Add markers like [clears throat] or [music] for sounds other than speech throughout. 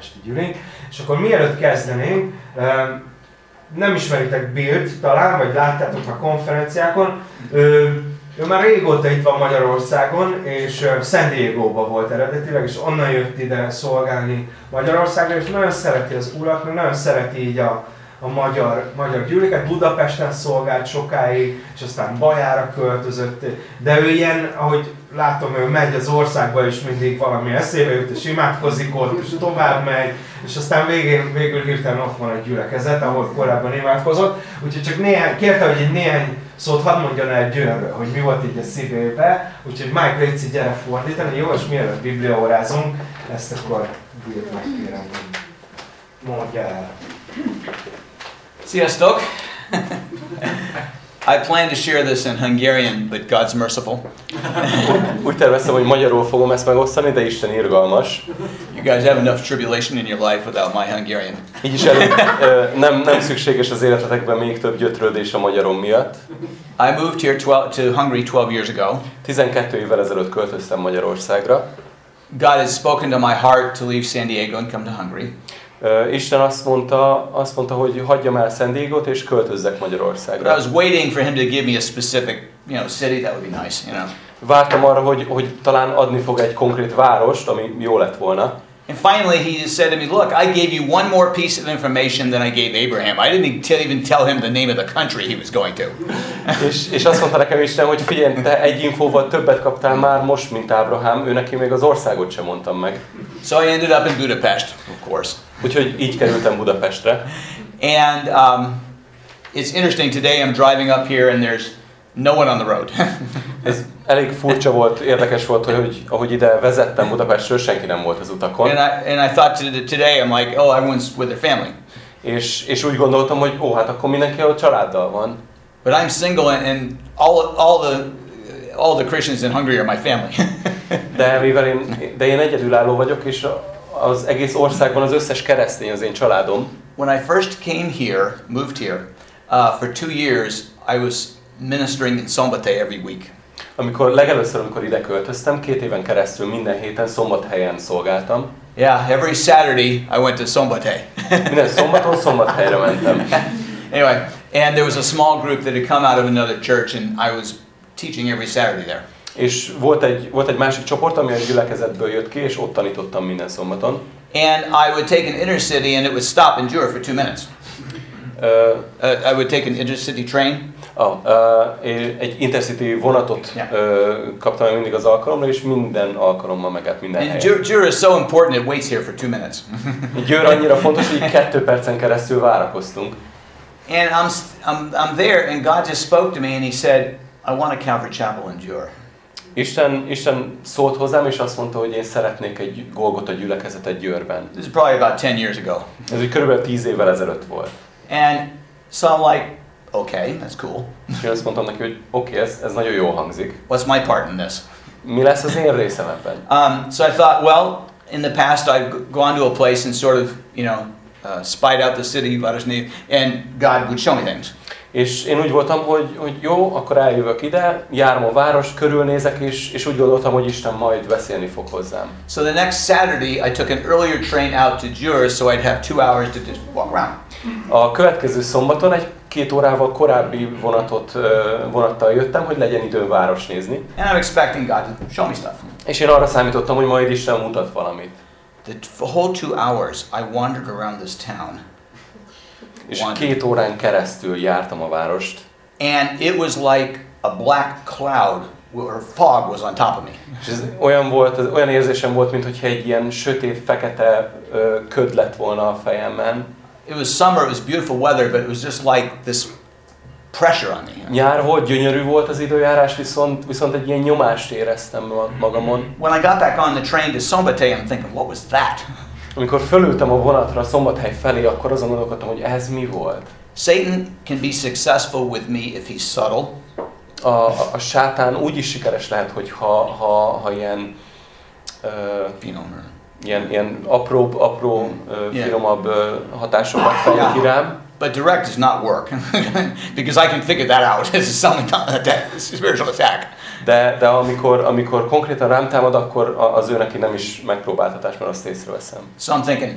Budapesti gyűlén. És akkor mielőtt kezdenénk, nem ismeritek Bilt talán, vagy láttátok a konferenciákon, ő már régóta itt van Magyarországon, és San diego volt eredetileg, és onnan jött ide szolgálni Magyarországra, és nagyon szereti az urat, nagyon szereti így a, a magyar, magyar gyűléket. Budapesten szolgált sokáig, és aztán Bajára költözött, de ő ilyen, ahogy látom, ő megy az országba, és mindig valami eszébe jut, és imádkozik ott, és tovább megy, és aztán végén, végül hirtelen ott van egy gyülekezet, ahol korábban imádkozott. Úgyhogy csak néhány, kérte, hogy egy néhány szót hadd mondjon el Győrről, hogy mi volt így a szívébe. Úgyhogy Mike Léci, gyere fordítani, jó? És mielőtt bibliaórázunk, ezt akkor Bill megkérem, hogy mondja el. Sziasztok! I plan to share this in Hungarian, but God's merciful. Úgy terveztem, hogy magyarul fogom ezt megosztani, de Isten irgalmas. You guys have enough tribulation in your life without my Hungarian. Így is elég, nem, nem szükséges az életetekben még több gyötrődés a magyarom miatt. I moved here 12, to Hungary 12 years ago. 12 évvel ezelőtt költöztem Magyarországra. God has spoken to my heart to leave San Diego and come to Hungary. Isten azt mondta, azt mondta, hogy hagyjam el San Diego-t és költözzek Magyarországra. But I was waiting for him to give me a specific, you know, city that would be nice, you know. Vártam arra, hogy, hogy talán adni fog egy konkrét várost, ami jó lett volna. And finally, he said to me, Look, I gave you one more piece of information than I gave Abraham. I didn't even tell him the name of the country he was going to. [laughs] és, és azt mondta nekem Isten, hogy figyelj, te egy infóval többet kaptál már most, mint Ábrahám, ő neki még az országot sem mondtam meg. So I ended up in Budapest, of course. Úgyhogy így kerültem Budapestre. And um, it's interesting, today I'm driving up here and there's no one on the road. [laughs] Ez elég furcsa volt, érdekes volt, hogy ahogy ide vezettem Budapestről, senki nem volt az utakon. And I, and I thought today, I'm like, oh, everyone's with their family. És, és úgy gondoltam, hogy ó, hát akkor mindenki a családdal van. But I'm single and, and all, all the all the Christians in Hungary are my family. [laughs] de mivel én, de én egyedülálló vagyok, és az egész országban az összes keresztény az én családom. When I first came here, moved here, uh, for two years, I was ministering in Szombathely every week. Amikor legelőször, amikor ide költöztem, két éven keresztül minden héten szombathelyen szolgáltam. Yeah, every Saturday I went to Szombathely. [laughs] minden szombaton szombathelyre mentem. [laughs] anyway, and there was a small group that had come out of another church and I was teaching every Saturday there. És volt egy, volt egy másik csoport, ami a gyülekezetből jött ki, és ott tanítottam minden szombaton. And I would take an intercity and it would stop in Jura for two minutes. Uh, uh, I would take an intercity train. Oh, uh, egy intercity vonatot yeah. uh, kaptam mindig az alkalomra, és minden alkalommal megállt minden And helyen. Jura is so important it waits here for two minutes. [laughs] Győr annyira fontos, hogy kettő percen keresztül várakoztunk. And I'm, I'm, I'm there and God just spoke to me and he said, I want a Calvary Chapel in Jura. Isten, Isten szólt hozzám, és azt mondta, hogy én szeretnék egy Golgota gyülekezetet Győrben. This is probably about 10 years ago. Ez úgy körülbelül 10 évvel ezelőtt volt. And so I'm like, okay, that's cool. És én azt mondtam neki, hogy oké, okay, ez, ez nagyon jó hangzik. What's my part in this? Mi lesz az én részem ebben? Um, so I thought, well, in the past I've gone to a place and sort of, you know, uh, spied out the city, and God would show me things. És én úgy voltam, hogy, hogy jó, akkor eljövök ide, járom a város, körülnézek, és, és úgy gondoltam, hogy Isten majd beszélni fog hozzám. So the next Saturday I took an earlier train out to Jura, so I'd have two hours to just walk around. A következő szombaton egy két órával korábbi vonatot, vonattal jöttem, hogy legyen időm város nézni. And I'm expecting God to show me stuff. És én arra számítottam, hogy majd Isten mutat valamit. The whole two hours I wandered around this town és két órán keresztül jártam a várost. And it was like a black cloud or fog was on top of me. És ez olyan volt, ez olyan érzésem volt, mintha egy ilyen sötét, fekete köd lett volna a fejemben. It was summer, it was beautiful weather, but it was just like this pressure on me. Nyár volt, gyönyörű volt az időjárás, viszont, viszont egy ilyen nyomást éreztem magamon. When I got back on the train to Szombathely, I'm thinking, what was that? Amikor fölültem a vonatra a szombathely felé, akkor azon gondolkodtam, hogy ez mi volt. Satan can be successful with me if he's subtle. A, a, a sátán úgy is sikeres lehet, hogy ha, ha, ha ilyen, uh, ilyen, ilyen apró, apró uh, yeah. finomabb uh, hatásokat fejt yeah. rám. But direct does not work [laughs] because I can figure that out [laughs] as a spiritual attack. De, de amikor, amikor konkrétan rám támad, akkor az ő neki nem is megpróbáltatás, mert azt észreveszem. So I'm thinking,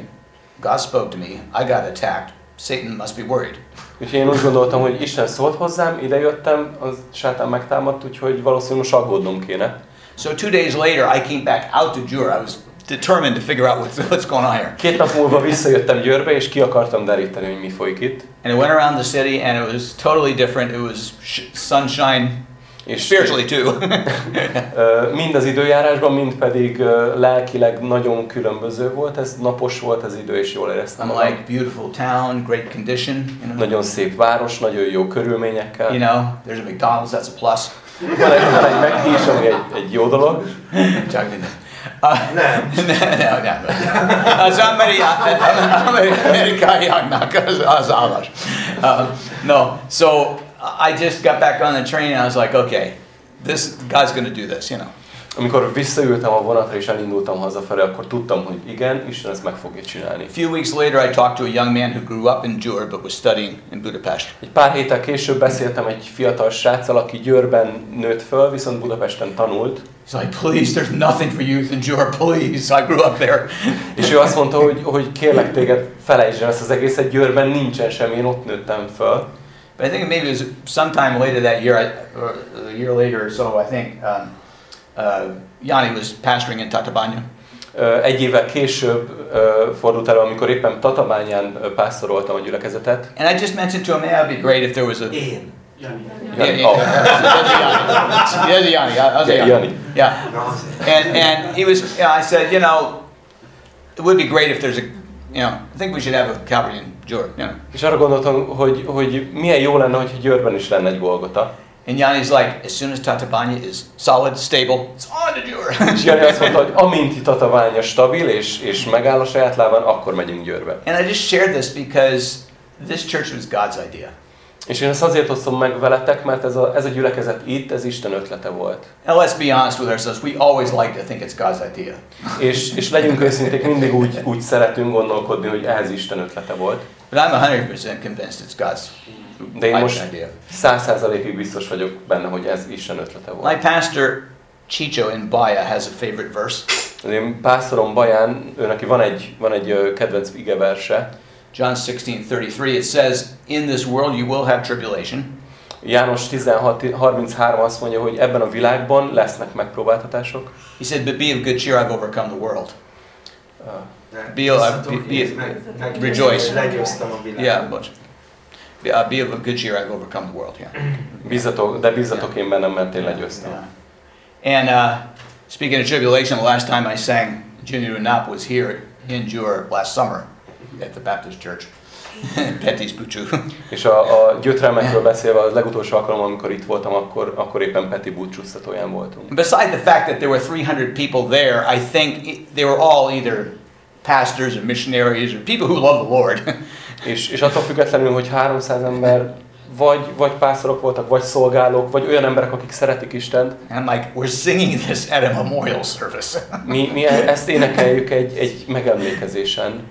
God spoke to me. I got attacked. Satan must be worried. Úgyhogy én úgy gondoltam, hogy Isten szólt hozzám, idejöttem, az sátán megtámadt, úgyhogy valószínűleg most aggódnom kéne. So two days later, I came back out to Jura. I was determined to figure out what's, what's going on here. Két nap múlva visszajöttem Győrbe, és ki akartam deríteni, hogy mi folyik itt. And I went around the city, and it was totally different. It was sh- sunshine, És spiritually too. [laughs] Mind az időjárásban, mind pedig lelkileg nagyon különböző volt. Ez napos volt az idő, és jól éreztem I'm like, beautiful town, great condition. You know, Nagyon szép város, nagyon jó körülményekkel. you know there's a McDonald's, that's a plus. Van egy, van egy is, ami egy, egy jó dolog. [laughs] Talking to- Uh, Nem. no, no, no. Az amerikaiaknak az, az állas. Uh, no, so I just got back on the train and I was like, okay, this God's going to do this, you know. Amikor visszaültem a vonatra és elindultam hazafelé, akkor tudtam, hogy igen, Isten ezt meg fogja csinálni. Few weeks later, I talked to a young man who grew up in Győr but was studying in Budapest. Egy pár héttel később beszéltem egy fiatal sráccal, aki Győrben nőtt föl, viszont Budapesten tanult. He's like, please, there's nothing for youth in Győr, please. I grew up there. És ő azt mondta, hogy, hogy kérlek téged, felejtsd el ezt az egészet, Győrben nincsen semmi, én ott nőttem föl. But I think maybe it was sometime later that year, I- or a year later or so, I think um, uh, Yanni was pastoring in Tatabánya. Ö, Egy évvel később ö, fordult elő, amikor éppen Tatabányán ö, pásztoroltam a gyülekezetet. And I just mentioned to him, hey, it'd be great if there was a. Én. Jani. Yeah, yeah, Oh. yeah, yeah, Yanni, I was a Yeah, Yanni. Jani. Yeah, and and he was. Yeah, I said, you know, it would be great if there's a, you know, I think we should have a Calvary in Jordan, know. És arra gondoltam, hogy, hogy milyen jó lenne, hogyha Győrben is lenne egy Golgota. And Yanni's like, as soon as Tatabánya is solid, stable, it's on to Jordan. És Jani azt mondta, hogy amint Tataványa stabil és, és megáll a saját lábán, akkor megyünk Győrbe. And I just shared this because this church was God's idea. És én ezt azért osztom meg veletek, mert ez a, ez a gyülekezet itt, ez Isten ötlete volt. And let's be honest with ourselves, we always like to think it's God's idea. És, és legyünk őszinték, mindig úgy, úgy szeretünk gondolkodni, hogy ez Isten ötlete volt. But I'm 100% convinced it's God's De én most idea. száz százalékig biztos vagyok benne, hogy ez Isten ötlete My volt. pastor, Chicho in Baya, has a favorite verse. Az én pásztorom Baján, ő neki van egy, van egy kedvenc igeverse, John 16:33 it says, "In this world you will have tribulation, János 16.33 azt mondja, hogy ebben a világban lesznek megpróbáltatások. He said, but be of good cheer, I've overcome the world. Uh, Be tudok be- be- meg- rejoice. Legyőztem a világot. Yeah, but be, uh, be of good cheer, I've overcome the world. Yeah. Bízzatok, de bízzatok én bennem, mert én legyőztem. Yeah. And uh, speaking of tribulation, the last time I sang Junior Nap was here in Jura last summer at the Baptist Church. [laughs] Petty's Puchu. És a, a gyötrelmekről beszélve, a legutolsó alkalom, amikor itt voltam, akkor, akkor éppen Peti búcsúztatóján voltunk. Beside the fact that there were 300 people there, I think they were all either pastors or missionaries or people who love the Lord. [laughs] És, és attól függetlenül, hogy 300 ember vagy, vagy pásztorok voltak, vagy szolgálók, vagy olyan emberek, akik szeretik Istent, And like, we're singing this at a memorial service. mi, mi e- ezt énekeljük egy, egy megemlékezésen.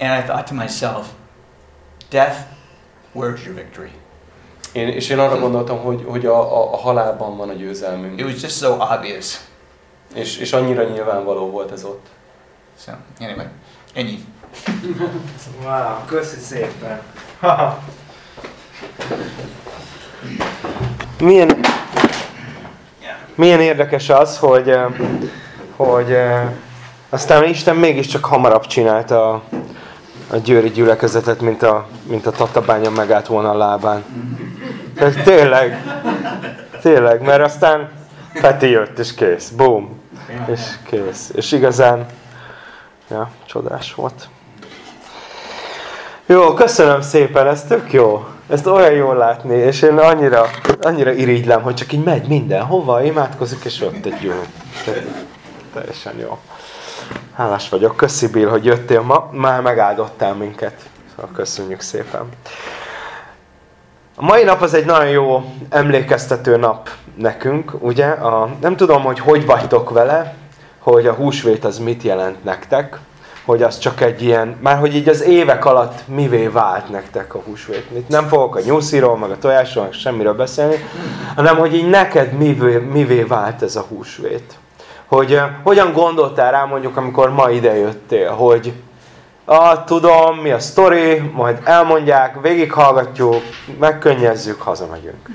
And I thought to myself, death, where's your victory? Én, és én arra gondoltam, hogy, hogy a, a, a halálban van a győzelmünk. It was just so obvious. És, és annyira nyilvánvaló volt ez ott. So, anyway, ennyi. Wow, köszi szépen. Haha. milyen, milyen érdekes az, hogy, eh, hogy eh, aztán Isten mégiscsak hamarabb csinálta a, a győri gyülekezetet, mint a, mint a tatabánya megállt volna a lábán. De tényleg, tényleg, mert aztán Peti jött, és kész, boom, és kész. És igazán, ja, csodás volt. Jó, köszönöm szépen, ez tök jó. Ezt olyan jól látni, és én annyira, annyira irigylem, hogy csak így megy minden, hova imádkozik, és ott egy jó. Te- Teljesen jó. Hálás vagyok, köszi Bill, hogy jöttél ma, már megáldottál minket. Szóval köszönjük szépen. A mai nap az egy nagyon jó emlékeztető nap nekünk, ugye? A, nem tudom, hogy hogy vagytok vele, hogy a húsvét az mit jelent nektek, hogy az csak egy ilyen, már hogy így az évek alatt mivé vált nektek a húsvét. Itt nem fogok a nyusziról, meg a tojásról, meg semmiről beszélni, hanem hogy így neked mivé, mivé vált ez a húsvét. Hogy hogyan gondoltál rá mondjuk, amikor ma ide jöttél, hogy ah, tudom, mi a sztori, majd elmondják, végighallgatjuk, megkönnyezzük, hazamegyünk.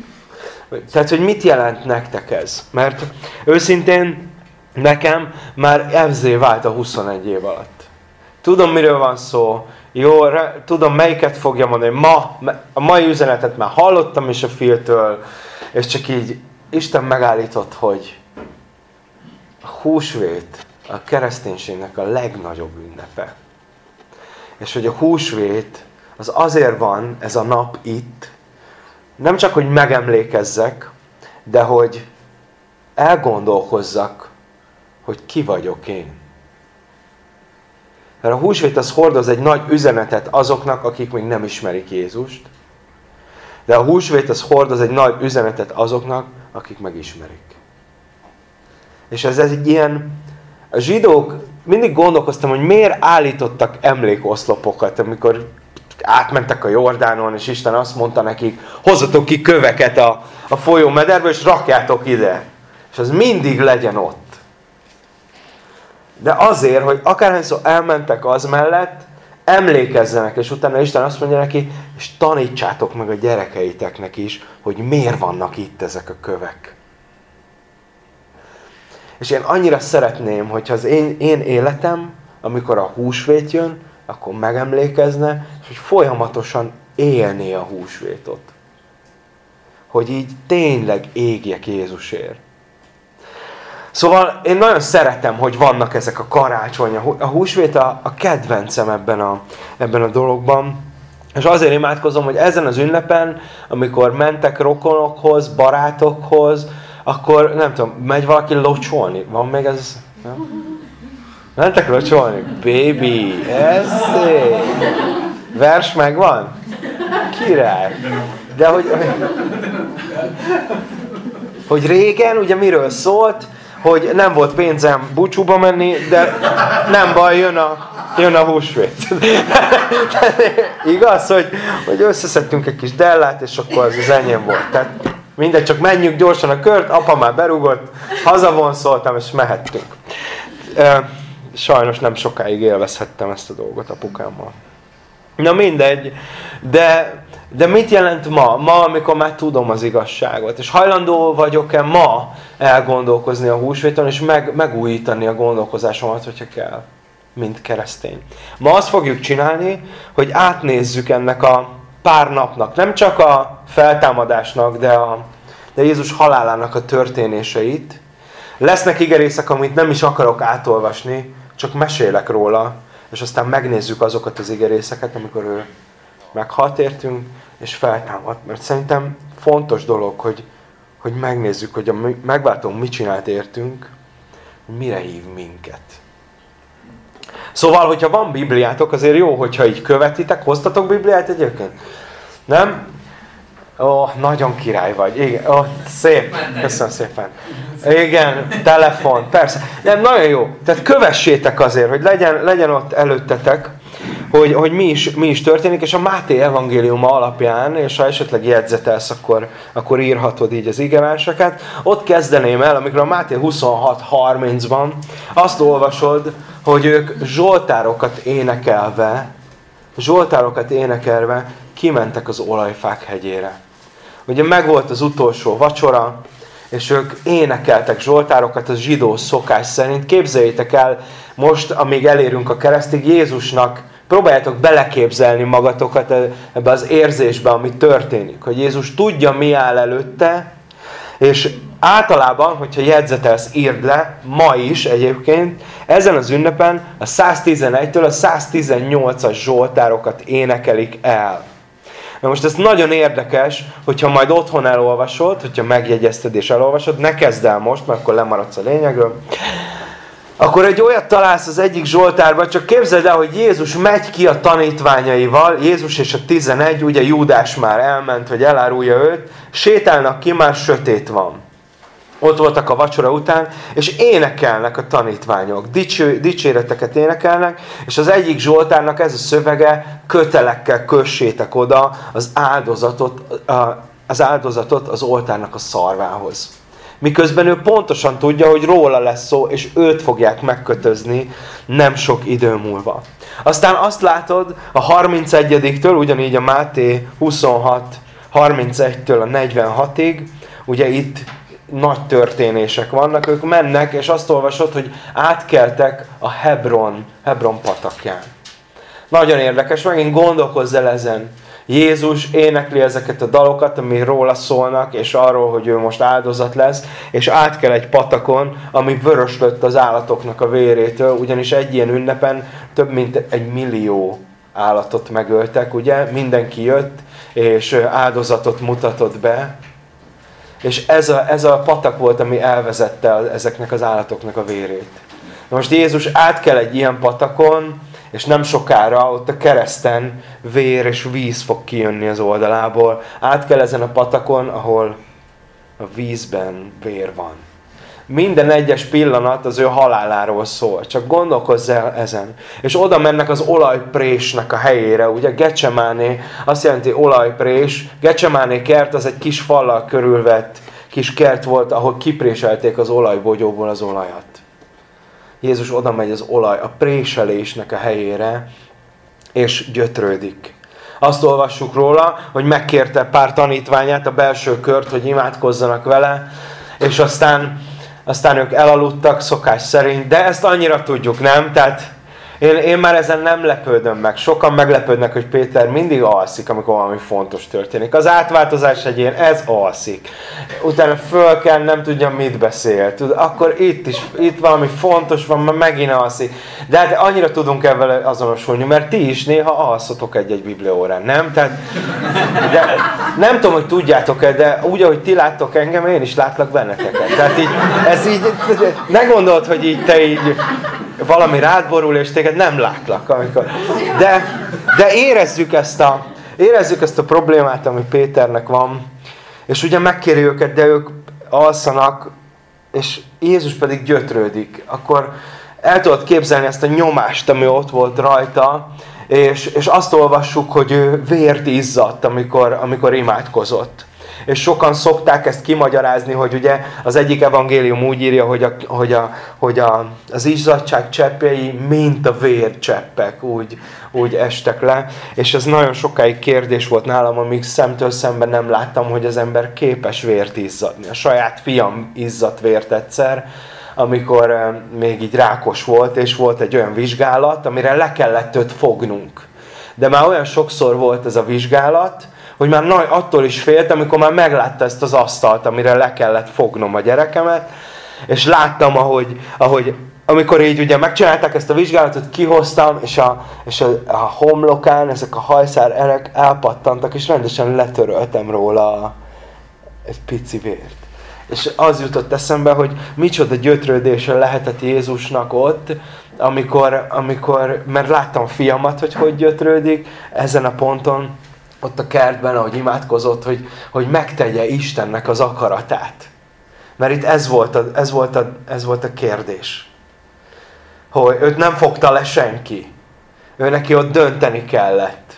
Tehát, hogy mit jelent nektek ez? Mert őszintén nekem már ezzé vált a 21 év alatt. Tudom, miről van szó, jó, tudom, melyiket fogja mondani. Ma, a mai üzenetet már hallottam is a filtől, és csak így Isten megállított, hogy a húsvét a kereszténységnek a legnagyobb ünnepe. És hogy a húsvét az azért van, ez a nap itt, nem csak, hogy megemlékezzek, de hogy elgondolkozzak, hogy ki vagyok én. Mert a húsvét az hordoz egy nagy üzenetet azoknak, akik még nem ismerik Jézust, de a húsvét az hordoz egy nagy üzenetet azoknak, akik megismerik. És ez egy ilyen, a zsidók, mindig gondolkoztam, hogy miért állítottak emlékoszlopokat, amikor átmentek a Jordánon, és Isten azt mondta nekik, hozzatok ki köveket a, a folyó mederből, és rakjátok ide. És az mindig legyen ott. De azért, hogy akárhányszor elmentek az mellett, emlékezzenek, és utána Isten azt mondja neki, és tanítsátok meg a gyerekeiteknek is, hogy miért vannak itt ezek a kövek. És én annyira szeretném, hogyha az én, én életem, amikor a húsvét jön, akkor megemlékezne, és hogy folyamatosan élné a húsvétot. Hogy így tényleg égjek Jézusért. Szóval én nagyon szeretem, hogy vannak ezek a karácsony, a húsvét a, a kedvencem ebben a, ebben a dologban. És azért imádkozom, hogy ezen az ünnepen, amikor mentek rokonokhoz, barátokhoz, akkor nem tudom, megy valaki locsolni. Van még ez? Nem? Mentek locsolni? Baby, ez szép. Vers megvan? Király. De hogy, hogy régen, ugye miről szólt, hogy nem volt pénzem búcsúba menni, de nem baj, jön a, jön a húsvét. [laughs] Igaz, hogy, hogy összeszedtünk egy kis dellát, és akkor az az enyém volt. Tehát mindegy, csak menjünk gyorsan a kört, apa már berúgott, hazavonszoltam, és mehettünk. Sajnos nem sokáig élvezhettem ezt a dolgot apukámmal. Na mindegy, de, de mit jelent ma? Ma, amikor már tudom az igazságot. És hajlandó vagyok-e ma elgondolkozni a húsvéton, és meg, megújítani a gondolkozásomat, hogyha kell, mint keresztény. Ma azt fogjuk csinálni, hogy átnézzük ennek a pár napnak, nem csak a feltámadásnak, de, a, de Jézus halálának a történéseit. Lesznek igerészek, amit nem is akarok átolvasni, csak mesélek róla, és aztán megnézzük azokat az igerészeket, amikor ő meghalt értünk, és feltámadt. Mert szerintem fontos dolog, hogy, hogy megnézzük, hogy a megváltó mit csinált értünk, mire hív minket. Szóval, hogyha van Bibliátok, azért jó, hogyha így követitek. Hoztatok Bibliát egyébként? Nem? Ó, oh, nagyon király vagy. Igen, oh, szép. Köszönöm szépen. Igen, telefon, persze. Nem, nagyon jó. Tehát kövessétek azért, hogy legyen, legyen ott előttetek, hogy, hogy mi, is, mi is történik, és a Máté evangéliuma alapján, és ha esetleg jegyzetelsz, akkor, akkor írhatod így az igeverseket. Ott kezdeném el, amikor a Máté 26.30-ban azt olvasod, hogy ők zsoltárokat énekelve, zsoltárokat énekelve kimentek az olajfák hegyére. Ugye megvolt az utolsó vacsora, és ők énekeltek zsoltárokat a zsidó szokás szerint. Képzeljétek el, most, amíg elérünk a keresztig, Jézusnak próbáljátok beleképzelni magatokat e- ebbe az érzésbe, ami történik. Hogy Jézus tudja, mi áll előtte, és általában, hogyha jegyzetelsz, írd le, ma is egyébként, ezen az ünnepen a 111-től a 118-as zsoltárokat énekelik el. Na most ez nagyon érdekes, hogyha majd otthon elolvasod, hogyha megjegyezted és elolvasod, ne kezd el most, mert akkor lemaradsz a lényegről. Akkor egy olyat találsz az egyik Zsoltárban, csak képzeld el, hogy Jézus megy ki a tanítványaival, Jézus és a 11, ugye Júdás már elment, hogy elárulja őt, sétálnak ki, már sötét van. ott voltak a vacsora után, és énekelnek a tanítványok, dicső, dicséreteket énekelnek, és az egyik Zsoltárnak ez a szövege, kötelekkel kössétek oda az áldozatot, az áldozatot az oltárnak a szarvához. Miközben ő pontosan tudja, hogy róla lesz szó, és őt fogják megkötözni nem sok idő múlva. Aztán azt látod a 31-től, ugyanígy a Máté 26, 31-től a 46-ig, ugye itt nagy történések vannak, ők mennek, és azt olvasod, hogy átkeltek a Hebron, Hebron patakján. Nagyon érdekes, megint gondolkozz el ezen. Jézus énekli ezeket a dalokat, ami róla szólnak, és arról, hogy ő most áldozat lesz, és át kell egy patakon, ami vöröslött az állatoknak a vérétől, ugyanis egy ilyen ünnepen több mint egy millió állatot megöltek, ugye? Mindenki jött, és áldozatot mutatott be, és ez a, ez a patak volt, ami elvezette ezeknek az állatoknak a vérét. Most Jézus át kell egy ilyen patakon, és nem sokára ott a kereszten vér és víz fog kijönni az oldalából. Át kell ezen a patakon, ahol a vízben vér van. Minden egyes pillanat az ő haláláról szól. Csak gondolkozz el ezen. És oda mennek az olajprésnek a helyére. Ugye Gecsemáné azt jelenti olajprés. Gecsemáné kert az egy kis fallal körülvett kis kert volt, ahol kipréselték az olajbogyóból az olajat. Jézus oda megy az olaj, a préselésnek a helyére, és gyötrődik. Azt olvassuk róla, hogy megkérte pár tanítványát, a belső kört, hogy imádkozzanak vele, és aztán, aztán ők elaludtak szokás szerint, de ezt annyira tudjuk, nem? Tehát én, én már ezen nem lepődöm meg. Sokan meglepődnek, hogy Péter mindig alszik, amikor valami fontos történik. Az átváltozás egyén ez alszik. Utána föl kell, nem tudja mit beszél. Tud, akkor itt is, itt valami fontos van, mert megint alszik. De hát annyira tudunk ebben azonosulni, mert ti is néha alszotok egy-egy bibliórán, nem? Tehát, de nem tudom, hogy tudjátok-e, de úgy, ahogy ti láttok engem, én is látlak benneteket. Tehát így, ez így, ne gondold, hogy így te így valami rád borul, és téged nem látlak. Amikor... De, de érezzük, ezt a, érezzük ezt a problémát, ami Péternek van, és ugye megkéri őket, de ők alszanak, és Jézus pedig gyötrődik. Akkor el tudod képzelni ezt a nyomást, ami ott volt rajta, és, és azt olvassuk, hogy ő vért izzadt, amikor, amikor imádkozott és sokan szokták ezt kimagyarázni, hogy ugye az egyik evangélium úgy írja, hogy, a, hogy, a, hogy a, az izzadság cseppjei, mint a vércseppek, úgy, úgy estek le. És ez nagyon sokáig kérdés volt nálam, amíg szemtől szemben nem láttam, hogy az ember képes vért izzadni. A saját fiam izzadt vért egyszer, amikor eh, még így rákos volt, és volt egy olyan vizsgálat, amire le kellett őt fognunk. De már olyan sokszor volt ez a vizsgálat, hogy már nagy, attól is félt, amikor már meglátta ezt az asztalt, amire le kellett fognom a gyerekemet, és láttam, ahogy, ahogy amikor így ugye megcsinálták ezt a vizsgálatot, kihoztam, és a, és a, a homlokán ezek a hajszár erek elpattantak, és rendesen letöröltem róla egy pici vért. És az jutott eszembe, hogy micsoda gyötrődése lehetett Jézusnak ott, amikor, amikor mert láttam fiamat, hogy hogy gyötrődik, ezen a ponton ott a kertben, ahogy imádkozott, hogy, hogy megtegye Istennek az akaratát. Mert itt ez volt a, ez volt a, ez volt a kérdés. Hogy őt nem fogta le senki. Ő neki ott dönteni kellett.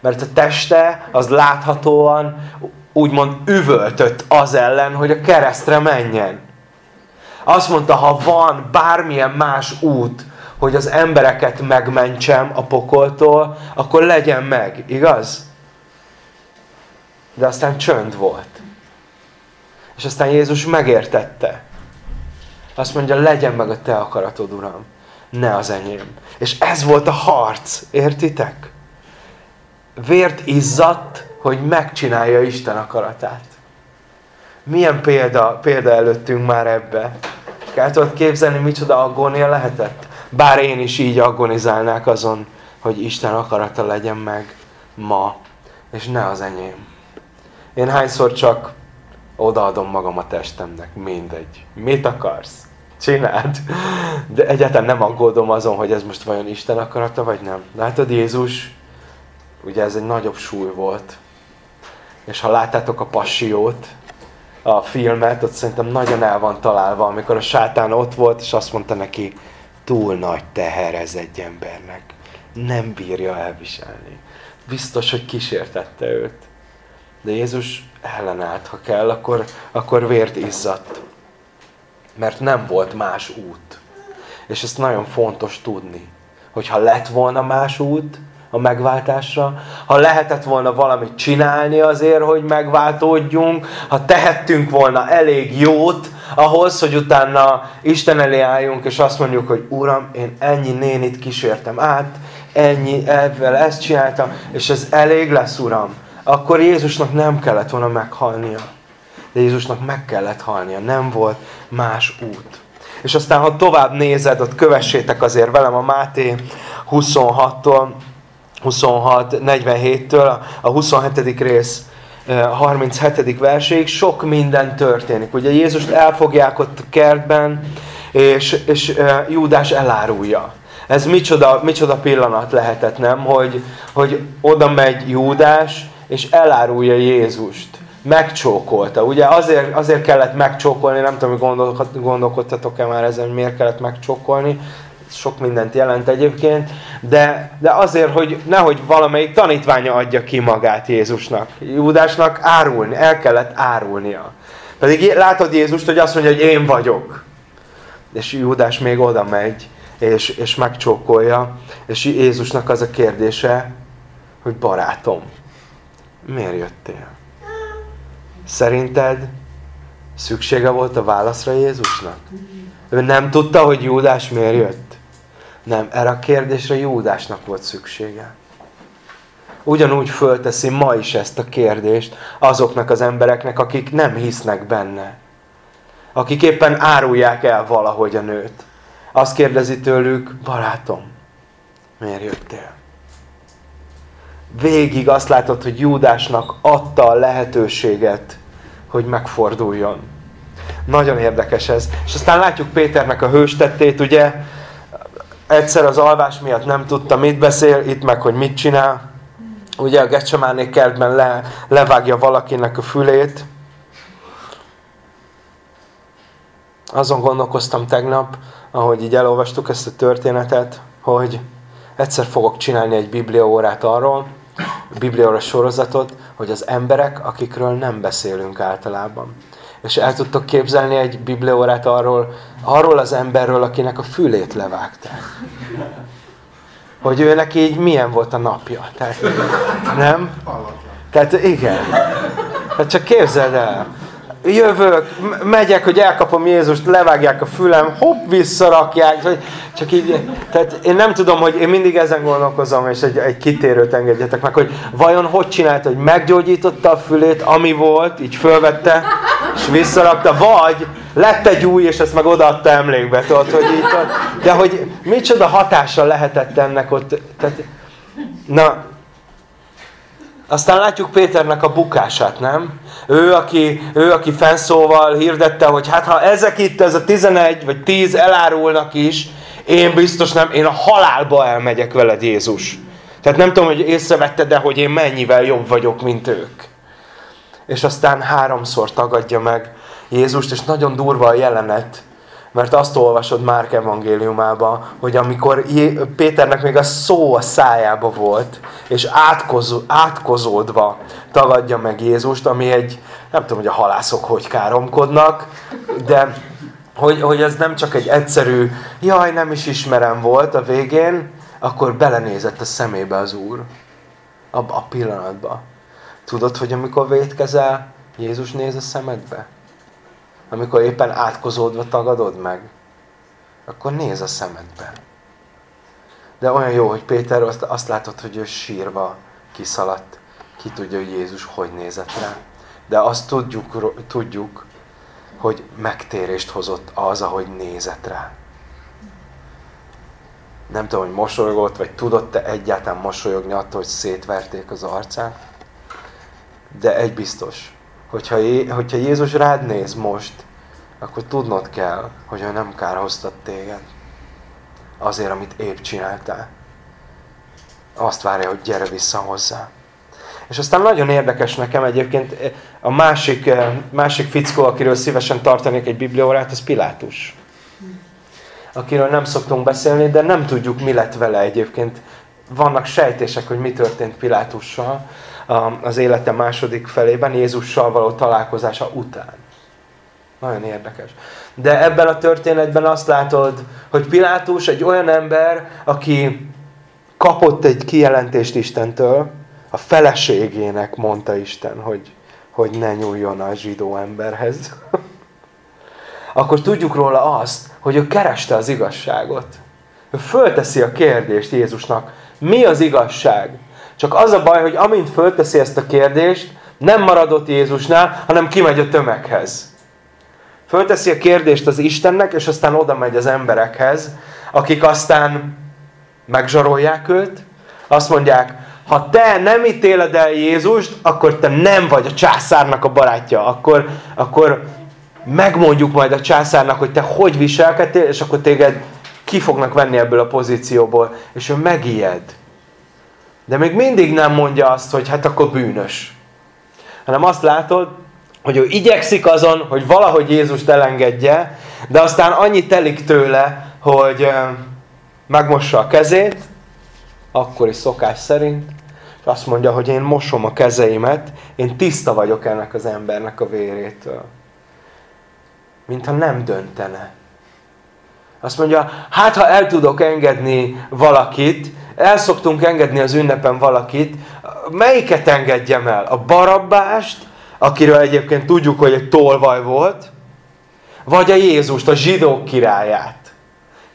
Mert a teste az láthatóan úgymond üvöltött az ellen, hogy a keresztre menjen. Azt mondta, ha van bármilyen más út, hogy az embereket megmentsem a pokoltól, akkor legyen meg, igaz? De aztán csönd volt. És aztán Jézus megértette. Azt mondja, legyen meg a te akaratod, Uram, ne az enyém. És ez volt a harc, értitek? Vért izzadt, hogy megcsinálja Isten akaratát. Milyen példa, példa előttünk már ebbe? El tudod képzelni, micsoda aggónia lehetett? Bár én is így aggonizálnák azon, hogy Isten akarata legyen meg ma, és ne az enyém. Én hányszor csak odaadom magam a testemnek, mindegy. Mit akarsz? Csináld. De egyáltalán nem aggódom azon, hogy ez most vajon Isten akarata, vagy nem. Látod, Jézus, ugye ez egy nagyobb súly volt. És ha láttátok a passiót, a filmet, ott szerintem nagyon el van találva, amikor a sátán ott volt, és azt mondta neki, túl nagy teher ez egy embernek. Nem bírja elviselni. Biztos, hogy kísértette őt. De Jézus ellenállt, ha kell, akkor, akkor vért izzadt. Mert nem volt más út. És ezt nagyon fontos tudni, hogyha lett volna más út a megváltásra, ha lehetett volna valamit csinálni azért, hogy megváltódjunk, ha tehettünk volna elég jót ahhoz, hogy utána Isten elé álljunk, és azt mondjuk, hogy Uram, én ennyi nénit kísértem át, ennyi, ebben ezt csináltam, és ez elég lesz, Uram, akkor Jézusnak nem kellett volna meghalnia. De Jézusnak meg kellett halnia, nem volt más út. És aztán, ha tovább nézed, ott kövessétek azért velem a Máté 26-tól, 26, 47-től, a 27. rész 37. verséig sok minden történik. Ugye Jézust elfogják ott a kertben, és, és Júdás elárulja. Ez micsoda, micsoda pillanat lehetett, nem? Hogy, hogy oda megy Júdás, és elárulja Jézust. Megcsókolta. Ugye azért, azért kellett megcsókolni, nem tudom, hogy gondolkodtatok-e már ezen, hogy miért kellett megcsókolni. Sok mindent jelent egyébként, de, de azért, hogy nehogy valamelyik tanítványa adja ki magát Jézusnak. Júdásnak árulni, el kellett árulnia. Pedig látod Jézust, hogy azt mondja, hogy én vagyok. És Júdás még oda megy, és, és megcsókolja. És Jézusnak az a kérdése, hogy barátom, miért jöttél? Szerinted szüksége volt a válaszra Jézusnak? Ő nem tudta, hogy Júdás miért jött? Nem, erre a kérdésre Júdásnak volt szüksége. Ugyanúgy fölteszi ma is ezt a kérdést azoknak az embereknek, akik nem hisznek benne. Akik éppen árulják el valahogy a nőt. Azt kérdezi tőlük, barátom, miért jöttél? Végig azt látod, hogy Júdásnak adta a lehetőséget, hogy megforduljon. Nagyon érdekes ez. És aztán látjuk Péternek a hőstettét, ugye, egyszer az alvás miatt nem tudta, mit beszél, itt meg, hogy mit csinál. Ugye a Gecsemáné kertben le, levágja valakinek a fülét. Azon gondolkoztam tegnap, ahogy így elolvastuk ezt a történetet, hogy egyszer fogok csinálni egy bibliaórát arról, bibliaóra sorozatot, hogy az emberek, akikről nem beszélünk általában. És el tudtok képzelni egy bibliaórát arról, arról az emberről, akinek a fülét levágták. Hogy őnek így milyen volt a napja. Tehát, nem? Tehát igen. Hát csak képzeld el jövök, megyek, hogy elkapom Jézust, levágják a fülem, hopp, visszarakják, csak így, tehát én nem tudom, hogy én mindig ezen gondolkozom, és egy, egy kitérőt engedjetek meg, hogy vajon hogy csinálta, hogy meggyógyította a fülét, ami volt, így fölvette, és visszarakta, vagy lett egy új, és ezt meg odaadta emlékbe, tudod, hogy így, de hogy micsoda hatással lehetett ennek ott, tehát, na, aztán látjuk Péternek a bukását, nem? Ő, aki, ő, aki fenszóval hirdette, hogy hát ha ezek itt, ez a 11 vagy 10 elárulnak is, én biztos nem, én a halálba elmegyek veled Jézus. Tehát nem tudom, hogy észrevette, de hogy én mennyivel jobb vagyok, mint ők. És aztán háromszor tagadja meg Jézust, és nagyon durva a jelenet, mert azt olvasod Márk evangéliumába, hogy amikor Péternek még a szó a szájába volt, és átkozó, átkozódva tagadja meg Jézust, ami egy, nem tudom, hogy a halászok hogy káromkodnak, de hogy, hogy ez nem csak egy egyszerű, jaj, nem is ismerem volt a végén, akkor belenézett a szemébe az Úr. Abba a pillanatba. Tudod, hogy amikor vétkezel, Jézus néz a szemedbe? Amikor éppen átkozódva tagadod meg, akkor néz a szemedbe. De olyan jó, hogy Péter azt, azt látod, hogy ő sírva kiszaladt. Ki tudja, hogy Jézus hogy nézett rá. De azt tudjuk, tudjuk hogy megtérést hozott az, ahogy nézett rá. Nem tudom, hogy mosolygott, vagy tudott-e egyáltalán mosolyogni attól, hogy szétverték az arcát. De egy biztos, hogyha, hogyha Jézus rád néz most, akkor tudnod kell, hogy ő nem kárhoztat téged azért, amit épp csináltál. Azt várja, hogy gyere vissza hozzá. És aztán nagyon érdekes nekem egyébként a másik, másik fickó, akiről szívesen tartanék egy bibliórát, az Pilátus. Akiről nem szoktunk beszélni, de nem tudjuk, mi lett vele egyébként. Vannak sejtések, hogy mi történt Pilátussal az élete második felében, Jézussal való találkozása után. Nagyon érdekes. De ebben a történetben azt látod, hogy Pilátus egy olyan ember, aki kapott egy kijelentést Istentől, a feleségének mondta Isten, hogy, hogy ne nyúljon a zsidó emberhez. [laughs] Akkor tudjuk róla azt, hogy ő kereste az igazságot. Ő fölteszi a kérdést Jézusnak, mi az igazság? Csak az a baj, hogy amint fölteszi ezt a kérdést, nem maradott Jézusnál, hanem kimegy a tömeghez. Fölteszi a kérdést az Istennek, és aztán oda megy az emberekhez, akik aztán megzsarolják őt, azt mondják, ha te nem ítéled el Jézust, akkor te nem vagy a császárnak a barátja. Akkor, akkor megmondjuk majd a császárnak, hogy te hogy viselkedtél, és akkor téged ki fognak venni ebből a pozícióból. És ő megijed. De még mindig nem mondja azt, hogy hát akkor bűnös. Hanem azt látod, hogy ő igyekszik azon, hogy valahogy Jézust elengedje, de aztán annyi telik tőle, hogy megmossa a kezét, akkori szokás szerint, és azt mondja, hogy én mosom a kezeimet, én tiszta vagyok ennek az embernek a vérétől. Mintha nem döntene. Azt mondja, hát ha el tudok engedni valakit, el szoktunk engedni az ünnepen valakit, melyiket engedjem el? A barabbást, akiről egyébként tudjuk, hogy egy tolvaj volt, vagy a Jézust, a zsidók királyát.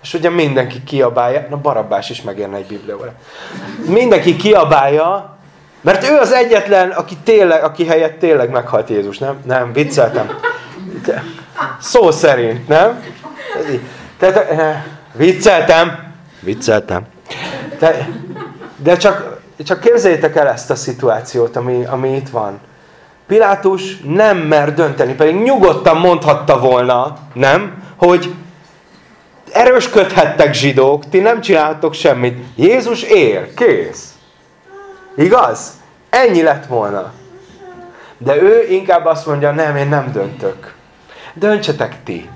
És ugye mindenki kiabálja, na Barabbás is megérne egy biblióra. Mindenki kiabálja, mert ő az egyetlen, aki, tényleg, aki helyett tényleg meghalt Jézus, nem? Nem, vicceltem. Szó szerint, nem? Tehát, eh, vicceltem. Vicceltem. De, de csak, csak képzeljétek el ezt a szituációt, ami, ami itt van. Pilátus nem mer dönteni, pedig nyugodtan mondhatta volna, nem? Hogy erősködhettek zsidók, ti nem csináltok semmit. Jézus él, kész. Igaz? Ennyi lett volna. De ő inkább azt mondja, nem, én nem döntök. Döntsetek ti.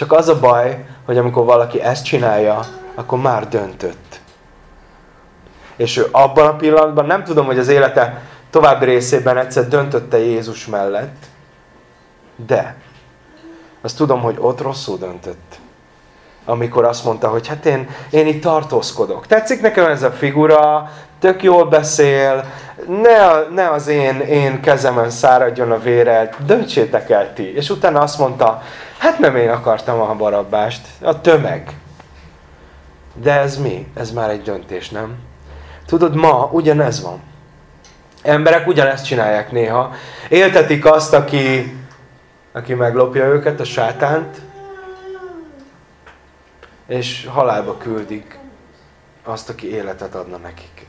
Csak az a baj, hogy amikor valaki ezt csinálja, akkor már döntött. És ő abban a pillanatban, nem tudom, hogy az élete további részében egyszer döntötte Jézus mellett, de azt tudom, hogy ott rosszul döntött amikor azt mondta, hogy hát én, én itt tartózkodok. Tetszik nekem ez a figura, tök jól beszél, ne, ne az én, én kezemen száradjon a vére, döntsétek el ti. És utána azt mondta, hát nem én akartam a barabbást, a tömeg. De ez mi? Ez már egy döntés, nem? Tudod, ma ugyanez van. Emberek ugyanezt csinálják néha. Éltetik azt, aki, aki meglopja őket, a sátánt, és halálba küldik azt, aki életet adna nekik.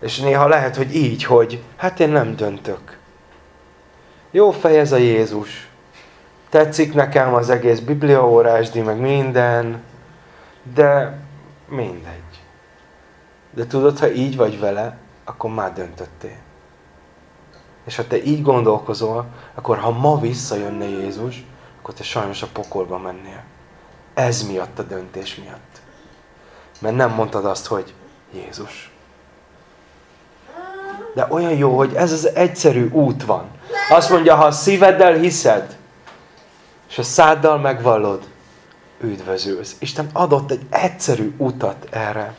És néha lehet, hogy így, hogy hát én nem döntök. Jó fej ez a Jézus. Tetszik nekem az egész bibliaórásdi, meg minden, de mindegy. De tudod, ha így vagy vele, akkor már döntöttél. És ha te így gondolkozol, akkor ha ma visszajönne Jézus, akkor te sajnos a pokolba mennél. Ez miatt a döntés miatt. Mert nem mondtad azt, hogy Jézus. De olyan jó, hogy ez az egyszerű út van. Azt mondja, ha a szíveddel hiszed, és a száddal megvallod, üdvözülsz. Isten adott egy egyszerű utat erre.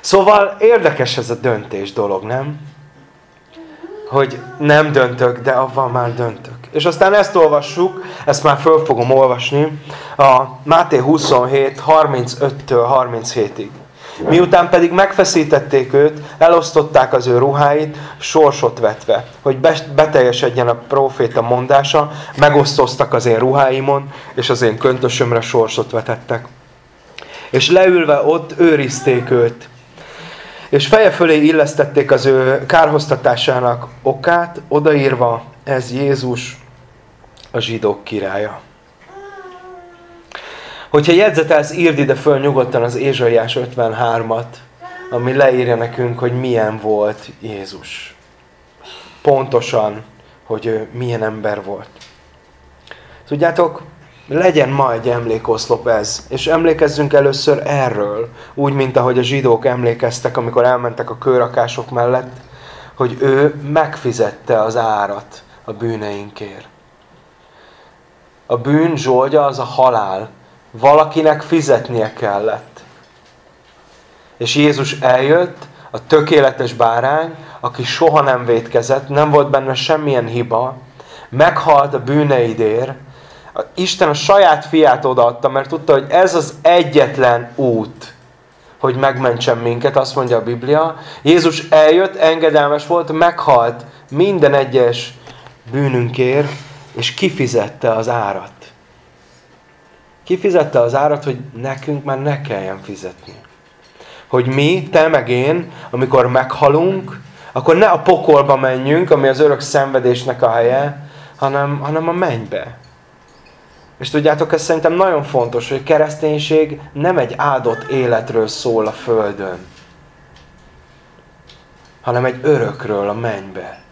Szóval érdekes ez a döntés dolog, nem? Hogy nem döntök, de avval már döntök. És aztán ezt olvassuk, ezt már föl fogom olvasni, a Máté 27, 35-től 37-ig. Miután pedig megfeszítették őt, elosztották az ő ruháit, sorsot vetve, hogy beteljesedjen a proféta mondása, megosztoztak az én ruháimon, és az én köntösömre sorsot vetettek. És leülve ott őrizték őt, és feje fölé illesztették az ő kárhoztatásának okát, odaírva, ez Jézus, a zsidók királya. Hogyha jegyzetelsz, írd ide föl nyugodtan az Ézsaiás 53-at, ami leírja nekünk, hogy milyen volt Jézus. Pontosan, hogy ő milyen ember volt. Tudjátok, legyen ma egy emlékoszlop ez, és emlékezzünk először erről, úgy, mint ahogy a zsidók emlékeztek, amikor elmentek a kőrakások mellett, hogy ő megfizette az árat a bűneinkért. A bűn zsoldja az a halál. Valakinek fizetnie kellett. És Jézus eljött, a tökéletes bárány, aki soha nem vétkezett, nem volt benne semmilyen hiba, meghalt a bűneidért, Isten a saját fiát odaadta, mert tudta, hogy ez az egyetlen út, hogy megmentsen minket, azt mondja a Biblia. Jézus eljött, engedelmes volt, meghalt minden egyes bűnünkért, és kifizette az árat. Kifizette az árat, hogy nekünk már ne kelljen fizetni. Hogy mi, te meg én, amikor meghalunk, akkor ne a pokolba menjünk, ami az örök szenvedésnek a helye, hanem, hanem a mennybe. És tudjátok, ez szerintem nagyon fontos, hogy a kereszténység nem egy áldott életről szól a földön, hanem egy örökről a mennybe.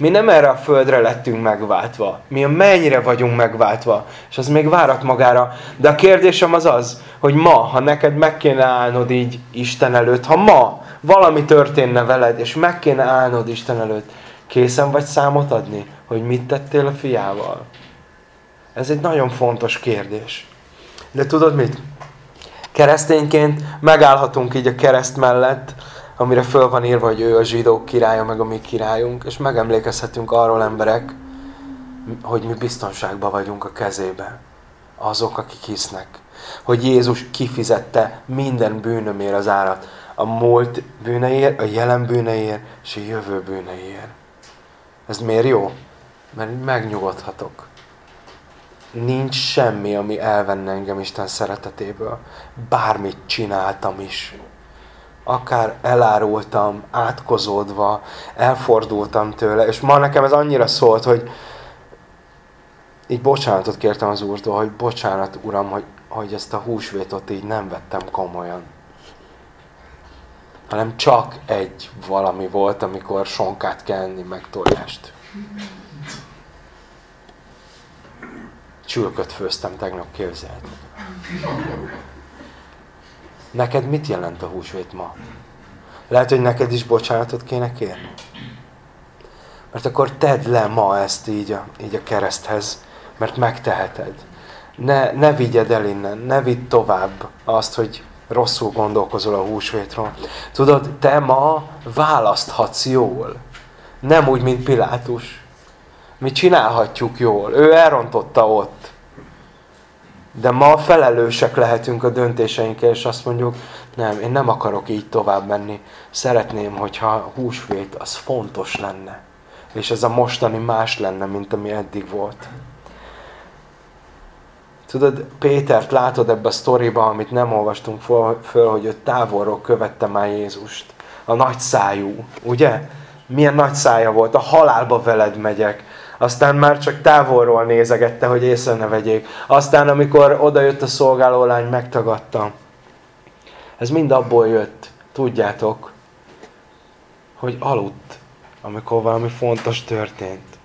Mi nem erre a földre lettünk megváltva. Mi a mennyre vagyunk megváltva. És az még várat magára. De a kérdésem az az, hogy ma, ha neked meg kéne állnod így Isten előtt, ha ma valami történne veled, és meg kéne állnod Isten előtt, készen vagy számot adni, hogy mit tettél a fiával? Ez egy nagyon fontos kérdés. De tudod mit? Keresztényként megállhatunk így a kereszt mellett, amire föl van írva, hogy ő a zsidók királya, meg a mi királyunk, és megemlékezhetünk arról emberek, hogy mi biztonságban vagyunk a kezébe. Azok, akik hisznek. Hogy Jézus kifizette minden bűnömért az árat. A múlt bűneért, a jelen bűneért, és a jövő bűneért. Ez miért jó? Mert megnyugodhatok. Nincs semmi, ami elvenne engem Isten szeretetéből. Bármit csináltam is. Akár elárultam, átkozódva, elfordultam tőle, és ma nekem ez annyira szólt, hogy így bocsánatot kértem az Úrtól, hogy bocsánat, Uram, hogy, hogy ezt a húsvétot így nem vettem komolyan. Hanem csak egy valami volt, amikor sonkát kell enni, meg tojást. Csülköt főztem tegnap, képzeld. Neked mit jelent a húsvét ma? Lehet, hogy neked is bocsánatot kéne kérni. Mert akkor tedd le ma ezt így a, így a kereszthez, mert megteheted. Ne, ne vigyed el innen, ne vidd tovább azt, hogy rosszul gondolkozol a húsvétról. Tudod, te ma választhatsz jól. Nem úgy, mint Pilátus. Mi csinálhatjuk jól. Ő elrontotta ott. De ma felelősek lehetünk a döntéseinkkel, és azt mondjuk, nem, én nem akarok így tovább menni. Szeretném, hogyha a húsvét az fontos lenne. És ez a mostani más lenne, mint ami eddig volt. Tudod, Pétert látod ebbe a sztoriba, amit nem olvastunk föl, hogy ő távolról követte már Jézust. A nagy szájú, ugye? Milyen nagy szája volt, a halálba veled megyek. Aztán már csak távolról nézegette, hogy észre ne vegyék. Aztán, amikor odajött a szolgálólány, megtagadta. Ez mind abból jött, tudjátok, hogy aludt, amikor valami fontos történt.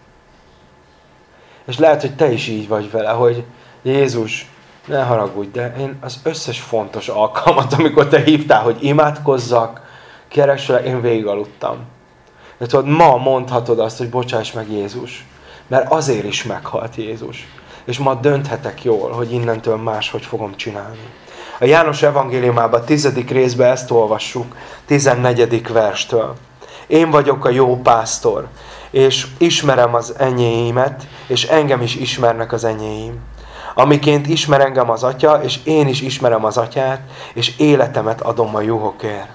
És lehet, hogy te is így vagy vele, hogy Jézus, ne haragudj, de én az összes fontos alkalmat, amikor te hívtál, hogy imádkozzak, keresselek, én végigaludtam. De tudod, ma mondhatod azt, hogy bocsáss meg Jézus. Mert azért is meghalt Jézus. És ma dönthetek jól, hogy innentől máshogy fogom csinálni. A János evangéliumában, tizedik részben ezt olvassuk, 14. verstől. Én vagyok a jó pásztor, és ismerem az enyéimet, és engem is ismernek az enyéim. Amiként ismer engem az atya, és én is ismerem az atyát, és életemet adom a juhokért.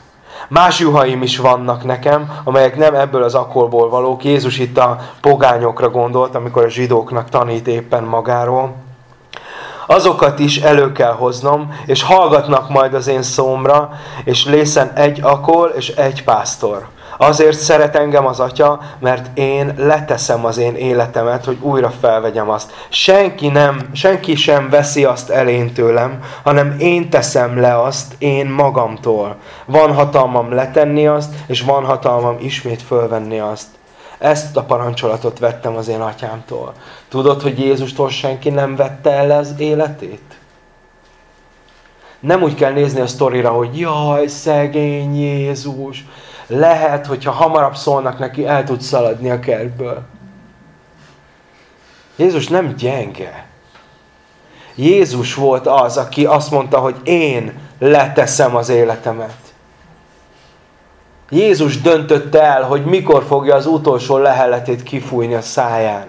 Más juhaim is vannak nekem, amelyek nem ebből az akolból valók. Jézus itt a pogányokra gondolt, amikor a zsidóknak tanít éppen magáról. Azokat is elő kell hoznom, és hallgatnak majd az én szómra, és lészen egy akol és egy pásztor. Azért szeret engem az atya, mert én leteszem az én életemet, hogy újra felvegyem azt. Senki, nem, senki sem veszi azt el tőlem, hanem én teszem le azt én magamtól. Van hatalmam letenni azt, és van hatalmam ismét fölvenni azt. Ezt a parancsolatot vettem az én atyámtól. Tudod, hogy Jézustól senki nem vette el az életét? Nem úgy kell nézni a sztorira, hogy jaj, szegény Jézus, lehet, hogyha hamarabb szólnak neki, el tud szaladni a kertből. Jézus nem gyenge. Jézus volt az, aki azt mondta, hogy én leteszem az életemet. Jézus döntötte el, hogy mikor fogja az utolsó leheletét kifújni a száján.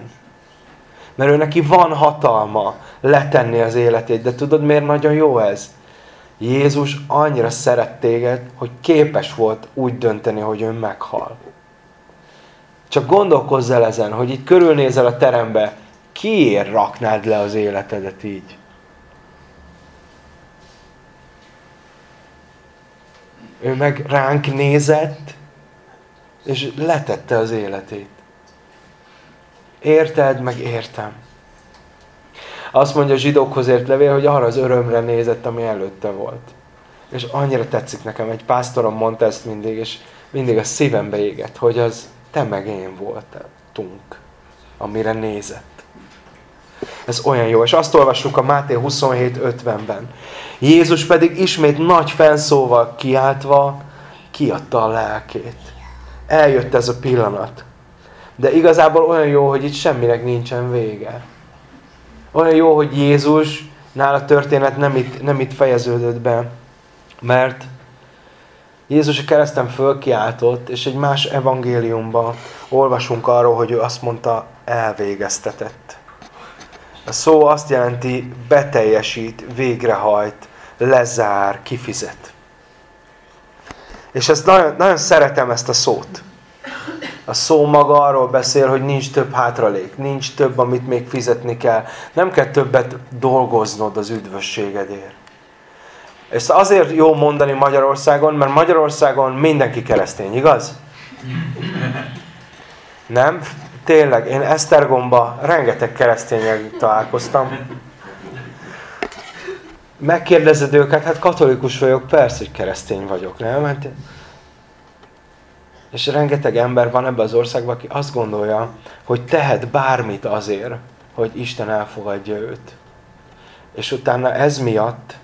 Mert ő neki van hatalma letenni az életét. De tudod, miért nagyon jó ez? Jézus annyira szeret téged, hogy képes volt úgy dönteni, hogy ő meghal. Csak gondolkozz el ezen, hogy itt körülnézel a terembe, kiért raknád le az életedet így? Ő meg ránk nézett, és letette az életét. Érted, meg értem. Azt mondja a zsidókhoz ért levél, hogy arra az örömre nézett, ami előtte volt. És annyira tetszik nekem, egy pásztorom mondta ezt mindig, és mindig a szívembe égett, hogy az te meg én voltunk, amire nézett. Ez olyan jó. És azt olvassuk a Máté 27.50-ben. Jézus pedig ismét nagy felszóval kiáltva kiadta a lelkét. Eljött ez a pillanat. De igazából olyan jó, hogy itt semminek nincsen vége. Olyan jó, hogy Jézus, nála történet nem itt, nem itt fejeződött be, mert Jézus a kereszten fölkiáltott, és egy más evangéliumban olvasunk arról, hogy ő azt mondta, elvégeztetett. A szó azt jelenti, beteljesít, végrehajt, lezár, kifizet. És ezt nagyon, nagyon szeretem ezt a szót. A szó maga arról beszél, hogy nincs több hátralék, nincs több, amit még fizetni kell. Nem kell többet dolgoznod az üdvösségedért. Ezt azért jó mondani Magyarországon, mert Magyarországon mindenki keresztény, igaz? Nem? Tényleg, én Esztergomba rengeteg keresztényel találkoztam. Megkérdezed őket, hát katolikus vagyok, persze, hogy keresztény vagyok, nem? Hát és rengeteg ember van ebben az országban, aki azt gondolja, hogy tehet bármit azért, hogy Isten elfogadja őt. És utána ez miatt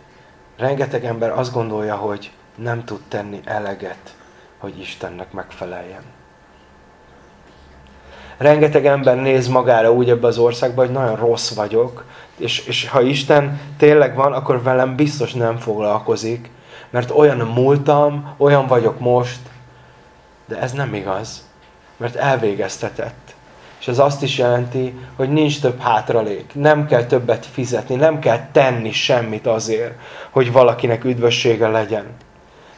rengeteg ember azt gondolja, hogy nem tud tenni eleget, hogy Istennek megfeleljen. Rengeteg ember néz magára úgy ebbe az országba, hogy nagyon rossz vagyok, és, és ha Isten tényleg van, akkor velem biztos nem foglalkozik, mert olyan múltam, olyan vagyok most, de ez nem igaz, mert elvégeztetett. És ez azt is jelenti, hogy nincs több hátralék, nem kell többet fizetni, nem kell tenni semmit azért, hogy valakinek üdvössége legyen.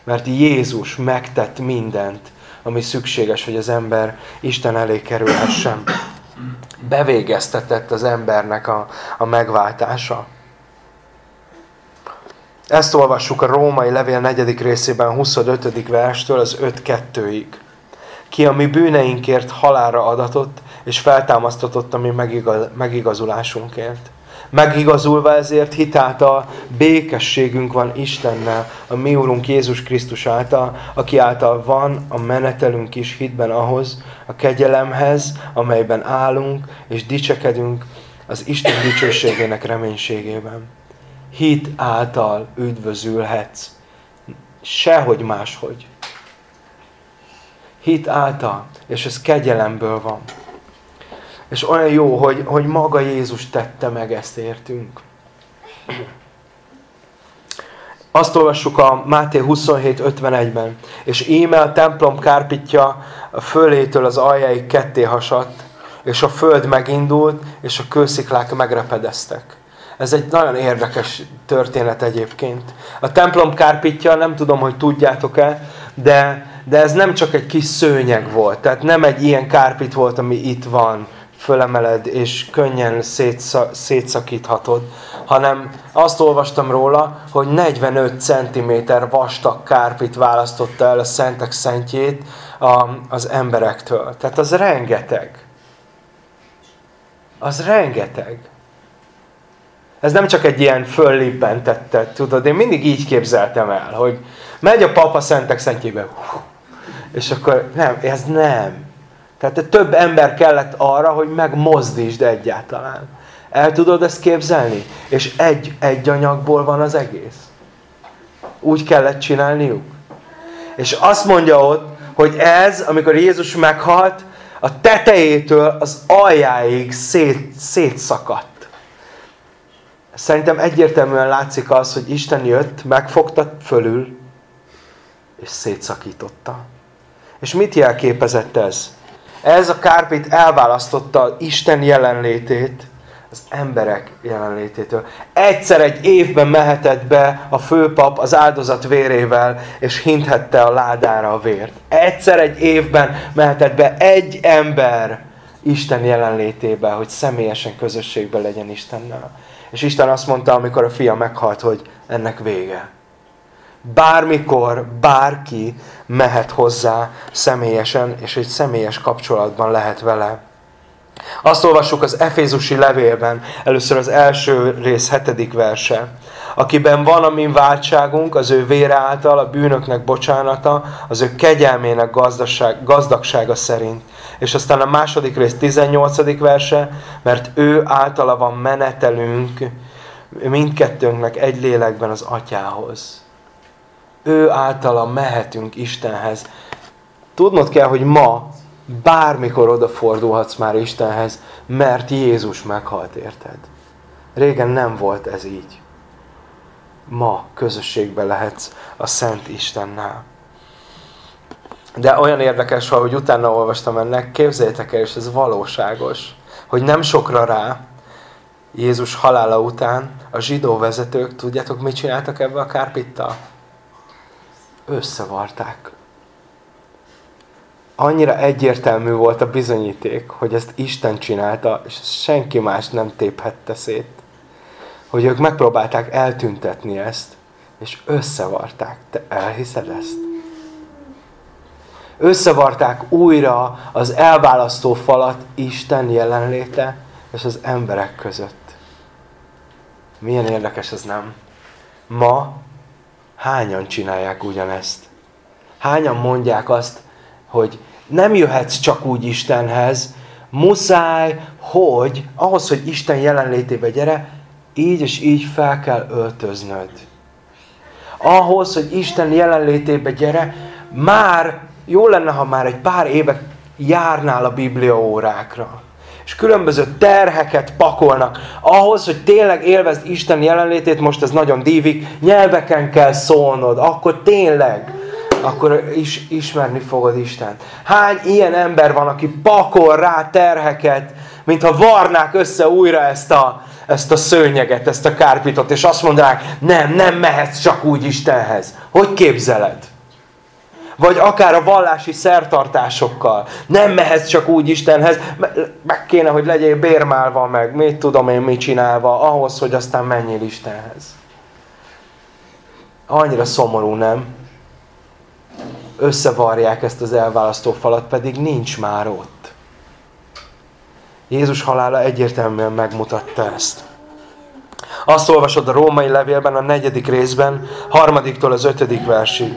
Mert Jézus megtett mindent, ami szükséges, hogy az ember Isten elé kerülhessen. Bevégeztetett az embernek a, a megváltása. Ezt olvassuk a római levél negyedik részében 25. verstől az 5.2-ig. Ki a mi bűneinkért halára adatott, és feltámasztatott a mi megigaz, megigazulásunkért. Megigazulva ezért hitáltal békességünk van Istennel, a mi Úrunk Jézus Krisztus által, aki által van a menetelünk is hitben ahhoz, a kegyelemhez, amelyben állunk és dicsekedünk az Isten dicsőségének reménységében hit által üdvözülhetsz. Sehogy máshogy. Hit által, és ez kegyelemből van. És olyan jó, hogy, hogy maga Jézus tette meg ezt értünk. Azt olvassuk a Máté 27.51-ben. És íme a templom kárpitja a fölétől az aljáig ketté hasadt, és a föld megindult, és a kősziklák megrepedeztek. Ez egy nagyon érdekes történet egyébként. A templom kárpitja, nem tudom, hogy tudjátok-e, de, de ez nem csak egy kis szőnyeg volt. Tehát nem egy ilyen kárpit volt, ami itt van fölemeled, és könnyen szétsza, szétszakíthatod, hanem azt olvastam róla, hogy 45 cm vastag kárpit választotta el a szentek szentjét az emberektől. Tehát az rengeteg. Az rengeteg. Ez nem csak egy ilyen föllibbentettet, tudod, én mindig így képzeltem el, hogy megy a papa szentek szentjébe, és akkor nem, ez nem. Tehát több ember kellett arra, hogy megmozdítsd egyáltalán. El tudod ezt képzelni? És egy, egy anyagból van az egész. Úgy kellett csinálniuk. És azt mondja ott, hogy ez, amikor Jézus meghalt, a tetejétől az aljáig szét, szétszakadt. Szerintem egyértelműen látszik az, hogy Isten jött, megfogta fölül, és szétszakította. És mit jelképezett ez? Ez a kárpit elválasztotta Isten jelenlétét az emberek jelenlététől. Egyszer egy évben mehetett be a főpap az áldozat vérével, és hinthette a ládára a vért. Egyszer egy évben mehetett be egy ember Isten jelenlétébe, hogy személyesen közösségben legyen Istennel. És Isten azt mondta, amikor a fia meghalt, hogy ennek vége. Bármikor, bárki mehet hozzá személyesen, és egy személyes kapcsolatban lehet vele. Azt olvassuk az Efézusi levélben, először az első rész hetedik verse. Akiben van a mi váltságunk, az ő vére által, a bűnöknek bocsánata, az ő kegyelmének gazdaság, gazdagsága szerint. És aztán a második rész 18. verse, mert ő általa van menetelünk mindkettőnknek egy lélekben az atyához. Ő általa mehetünk Istenhez. Tudnod kell, hogy ma bármikor odafordulhatsz már Istenhez, mert Jézus meghalt, érted? Régen nem volt ez így. Ma közösségbe lehetsz a Szent Istennel. De olyan érdekes, hogy utána olvastam ennek, képzeljétek el, és ez valóságos, hogy nem sokra rá, Jézus halála után a zsidó vezetők, tudjátok, mit csináltak ebbe a kárpittal? Összevarták annyira egyértelmű volt a bizonyíték, hogy ezt Isten csinálta, és senki más nem téphette szét. Hogy ők megpróbálták eltüntetni ezt, és összevarták. Te elhiszed ezt? Összevarták újra az elválasztó falat Isten jelenléte és az emberek között. Milyen érdekes ez nem? Ma hányan csinálják ugyanezt? Hányan mondják azt, hogy nem jöhetsz csak úgy Istenhez, muszáj, hogy ahhoz, hogy Isten jelenlétébe gyere, így és így fel kell öltöznöd. Ahhoz, hogy Isten jelenlétébe gyere, már jó lenne, ha már egy pár éve járnál a Biblia órákra. És különböző terheket pakolnak. Ahhoz, hogy tényleg élvezd Isten jelenlétét, most ez nagyon dívik, nyelveken kell szólnod. Akkor tényleg akkor is ismerni fogod Istent. Hány ilyen ember van, aki pakol rá terheket, mintha varnák össze újra ezt a, ezt a szőnyeget, ezt a kárpitot, és azt mondanák, nem, nem mehetsz csak úgy Istenhez. Hogy képzeled? Vagy akár a vallási szertartásokkal. Nem mehetsz csak úgy Istenhez, meg kéne, hogy legyél bérmálva meg, mit tudom én, mit csinálva, ahhoz, hogy aztán menjél Istenhez. Annyira szomorú, nem? összevarják ezt az elválasztó falat, pedig nincs már ott. Jézus halála egyértelműen megmutatta ezt. Azt olvasod a római levélben, a negyedik részben, harmadiktól az ötödik versig.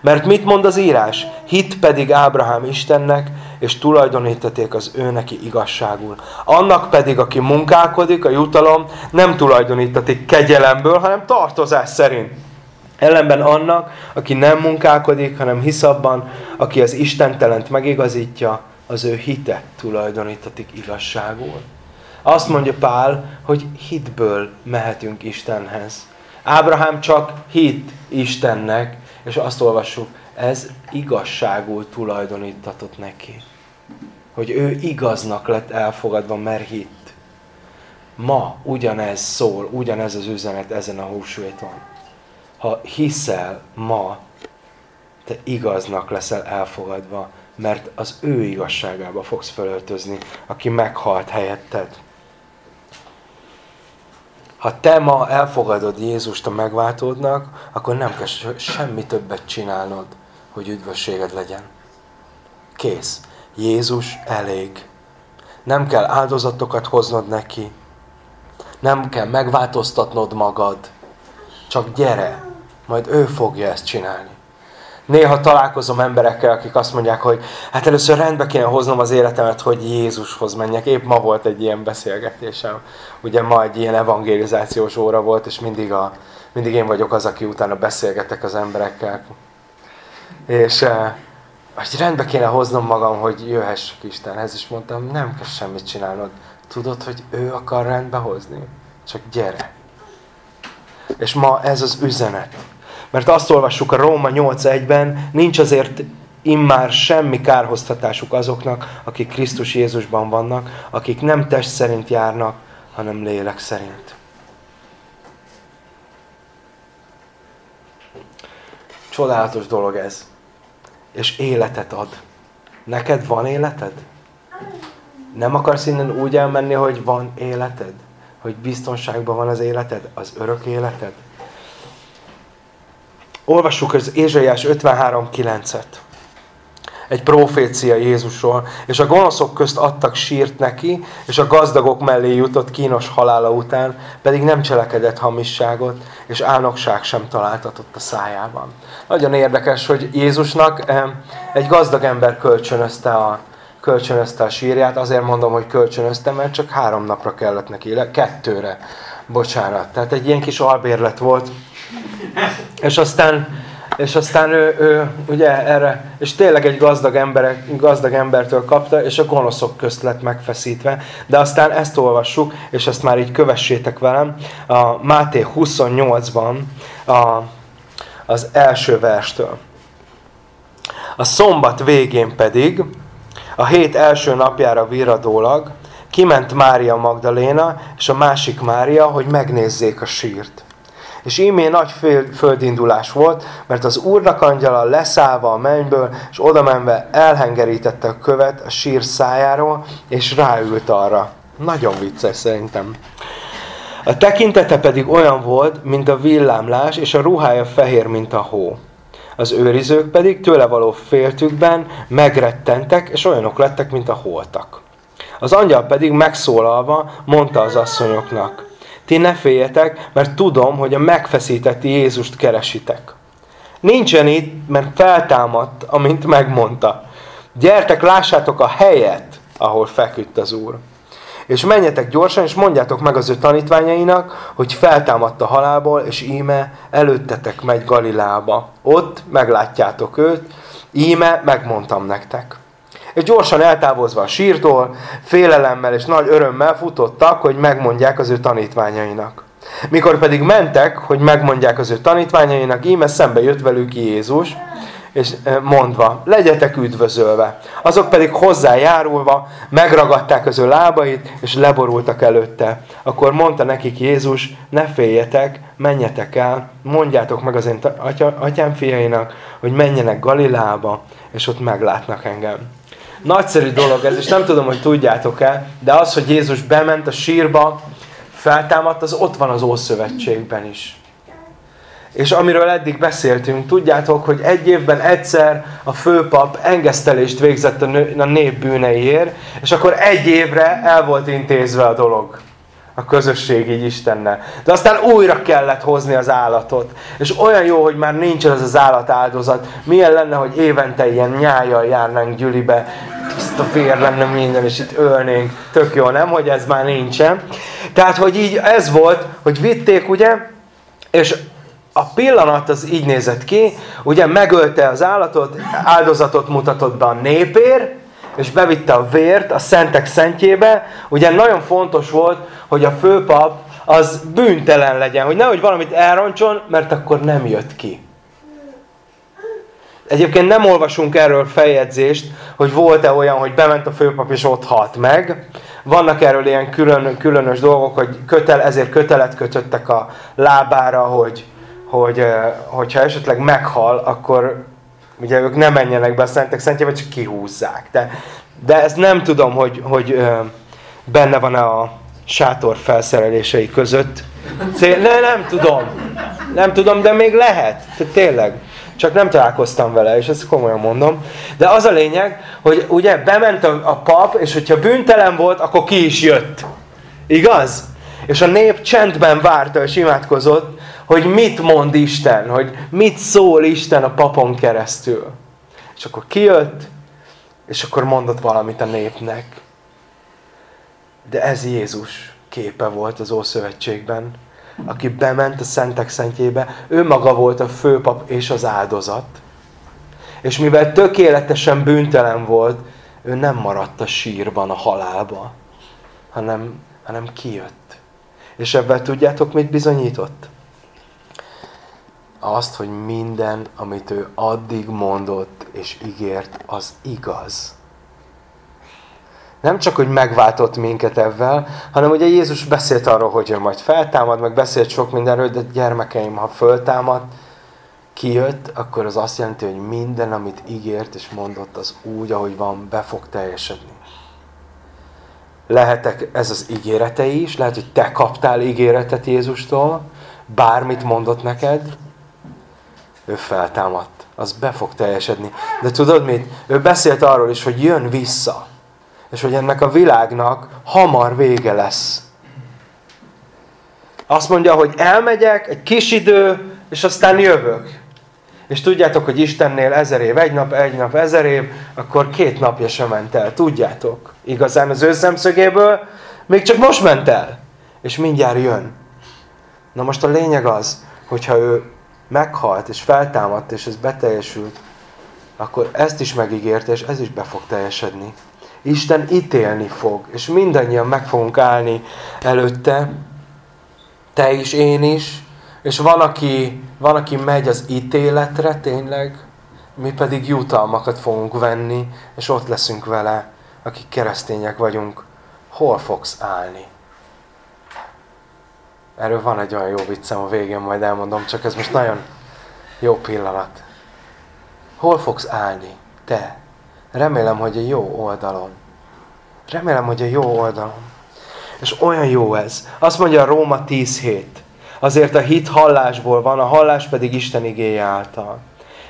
Mert mit mond az írás? Hit pedig Ábrahám Istennek, és tulajdonítaték az ő neki igazságul. Annak pedig, aki munkálkodik, a jutalom nem tulajdonítatik kegyelemből, hanem tartozás szerint. Ellenben annak, aki nem munkálkodik, hanem hisz abban, aki az Istentelent megigazítja, az ő hite tulajdonítatik igazságul. Azt mondja Pál, hogy hitből mehetünk Istenhez. Ábrahám csak hit Istennek, és azt olvassuk, ez igazságul tulajdonítatott neki. Hogy ő igaznak lett elfogadva, mert hit. Ma ugyanez szól, ugyanez az üzenet ezen a húsvéton ha hiszel ma, te igaznak leszel elfogadva, mert az ő igazságába fogsz felöltözni, aki meghalt helyetted. Ha te ma elfogadod Jézust a megváltódnak, akkor nem kell semmi többet csinálnod, hogy üdvösséged legyen. Kész. Jézus elég. Nem kell áldozatokat hoznod neki. Nem kell megváltoztatnod magad. Csak gyere, majd ő fogja ezt csinálni. Néha találkozom emberekkel, akik azt mondják, hogy hát először rendbe kéne hoznom az életemet, hogy Jézushoz menjek. Épp ma volt egy ilyen beszélgetésem. Ugye ma egy ilyen evangelizációs óra volt, és mindig, a, mindig én vagyok az, aki utána beszélgetek az emberekkel. És eh, hogy rendbe kéne hoznom magam, hogy jöhessek Istenhez, és mondtam, nem kell semmit csinálnod. Tudod, hogy ő akar rendbe hozni? Csak gyere. És ma ez az üzenet. Mert azt olvassuk a Róma 8.1-ben, nincs azért immár semmi kárhoztatásuk azoknak, akik Krisztus Jézusban vannak, akik nem test szerint járnak, hanem lélek szerint. Csodálatos dolog ez. És életet ad. Neked van életed? Nem akarsz innen úgy elmenni, hogy van életed? Hogy biztonságban van az életed? Az örök életed? Olvassuk az Ézsaiás 53.9-et. Egy profécia Jézusról. És a gonoszok közt adtak sírt neki, és a gazdagok mellé jutott kínos halála után, pedig nem cselekedett hamisságot, és álnokság sem találtatott a szájában. Nagyon érdekes, hogy Jézusnak egy gazdag ember kölcsönözte a, kölcsönözte a sírját. Azért mondom, hogy kölcsönözte, mert csak három napra kellett neki, kettőre. Bocsánat. Tehát egy ilyen kis albérlet volt és aztán, és aztán ő, ő, ugye erre, és tényleg egy gazdag, emberek, gazdag embertől kapta, és a gonoszok közt lett megfeszítve. De aztán ezt olvassuk, és ezt már így kövessétek velem, a Máté 28-ban a, az első verstől. A szombat végén pedig, a hét első napjára viradólag, kiment Mária Magdaléna és a másik Mária, hogy megnézzék a sírt. És ímé nagy földindulás volt, mert az úrnak angyala leszállva a mennyből, és oda menve elhengerítette a követ a sír szájáról, és ráült arra. Nagyon vicces szerintem. A tekintete pedig olyan volt, mint a villámlás, és a ruhája fehér, mint a hó. Az őrizők pedig tőle való féltükben megrettentek, és olyanok lettek, mint a holtak. Az angyal pedig megszólalva mondta az asszonyoknak, ti ne féljetek, mert tudom, hogy a megfeszített Jézust keresitek. Nincsen itt, mert feltámadt, amint megmondta. Gyertek, lássátok a helyet, ahol feküdt az Úr. És menjetek gyorsan, és mondjátok meg az ő tanítványainak, hogy feltámadt a halálból, és íme előttetek megy Galilába. Ott meglátjátok őt, íme megmondtam nektek és gyorsan eltávozva a sírtól, félelemmel és nagy örömmel futottak, hogy megmondják az ő tanítványainak. Mikor pedig mentek, hogy megmondják az ő tanítványainak, íme szembe jött velük Jézus, és e, mondva, legyetek üdvözölve. Azok pedig hozzájárulva megragadták az ő lábait, és leborultak előtte. Akkor mondta nekik Jézus, ne féljetek, menjetek el, mondjátok meg az én atyám fiainak, hogy menjenek Galilába, és ott meglátnak engem. Nagyszerű dolog ez, és nem tudom, hogy tudjátok-e, de az, hogy Jézus bement a sírba, feltámadt, az ott van az Ószövetségben is. És amiről eddig beszéltünk, tudjátok, hogy egy évben egyszer a főpap engesztelést végzett a nép bűneiért, és akkor egy évre el volt intézve a dolog a közösség így Istennel. De aztán újra kellett hozni az állatot. És olyan jó, hogy már nincs ez az állatáldozat. Milyen lenne, hogy évente ilyen nyájjal járnánk gyülibe, tiszta vér lenne minden, és itt ölnénk. Tök jó, nem? Hogy ez már nincsen. Tehát, hogy így ez volt, hogy vitték, ugye, és a pillanat az így nézett ki, ugye megölte az állatot, áldozatot mutatott be a népér, és bevitte a vért a szentek szentjébe. Ugye nagyon fontos volt, hogy a főpap az bűntelen legyen, hogy nehogy valamit elroncson, mert akkor nem jött ki. Egyébként nem olvasunk erről feljegyzést, hogy volt-e olyan, hogy bement a főpap és ott halt meg. Vannak erről ilyen külön, különös dolgok, hogy kötel, ezért kötelet kötöttek a lábára, hogy, hogy hogyha esetleg meghal, akkor Ugye ők nem menjenek be a szentek szentjébe, csak kihúzzák. De, de ezt nem tudom, hogy, hogy benne van-e a sátor felszerelései között. Ne, nem tudom. Nem tudom, de még lehet. Tehát tényleg. Csak nem találkoztam vele, és ezt komolyan mondom. De az a lényeg, hogy ugye bement a, a pap, és hogyha bűntelen volt, akkor ki is jött. Igaz? És a nép csendben várta és imádkozott, hogy mit mond Isten, hogy mit szól Isten a papon keresztül. És akkor kijött, és akkor mondott valamit a népnek. De ez Jézus képe volt az Ószövetségben, aki bement a Szentek Szentjébe, ő maga volt a főpap és az áldozat. És mivel tökéletesen bűntelen volt, ő nem maradt a sírban, a halálba, hanem, hanem kijött. És ebben tudjátok, mit bizonyított? Azt, hogy minden, amit ő addig mondott és ígért, az igaz. Nem csak, hogy megváltott minket ebben, hanem ugye Jézus beszélt arról, hogy ő majd feltámad, meg beszélt sok mindenről, de gyermekeim, ha föltámad, kijött, akkor az azt jelenti, hogy minden, amit ígért és mondott, az úgy, ahogy van, be fog teljesedni. Lehetek ez az ígéretei is, lehet, hogy te kaptál ígéretet Jézustól, bármit mondott neked, ő feltámadt. Az be fog teljesedni. De tudod mit? Ő beszélt arról is, hogy jön vissza. És hogy ennek a világnak hamar vége lesz. Azt mondja, hogy elmegyek, egy kis idő, és aztán jövök. És tudjátok, hogy Istennél ezer év, egy nap, egy nap, ezer év, akkor két napja sem ment el. Tudjátok. Igazán az ő szemszögéből még csak most ment el. És mindjárt jön. Na most a lényeg az, hogyha ő meghalt, és feltámadt, és ez beteljesült, akkor ezt is megígérte, és ez is be fog teljesedni. Isten ítélni fog, és mindannyian meg fogunk állni előtte, te is, én is, és van aki, van, aki megy az ítéletre tényleg, mi pedig jutalmakat fogunk venni, és ott leszünk vele, akik keresztények vagyunk. Hol fogsz állni? Erről van egy olyan jó viccem a végén, majd elmondom, csak ez most nagyon jó pillanat. Hol fogsz állni? Te. Remélem, hogy a jó oldalon. Remélem, hogy a jó oldalon. És olyan jó ez. Azt mondja a Róma 10 hét. Azért a hit hallásból van, a hallás pedig Isten igéje által.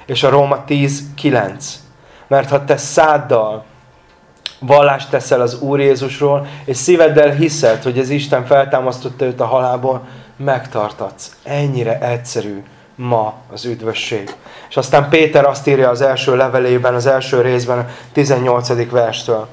És a Róma 10, 9. Mert ha te száddal vallást teszel az Úr Jézusról, és szíveddel hiszed, hogy az Isten feltámasztotta őt a halálból, megtartatsz. Ennyire egyszerű ma az üdvösség. És aztán Péter azt írja az első levelében, az első részben, a 18. verstől.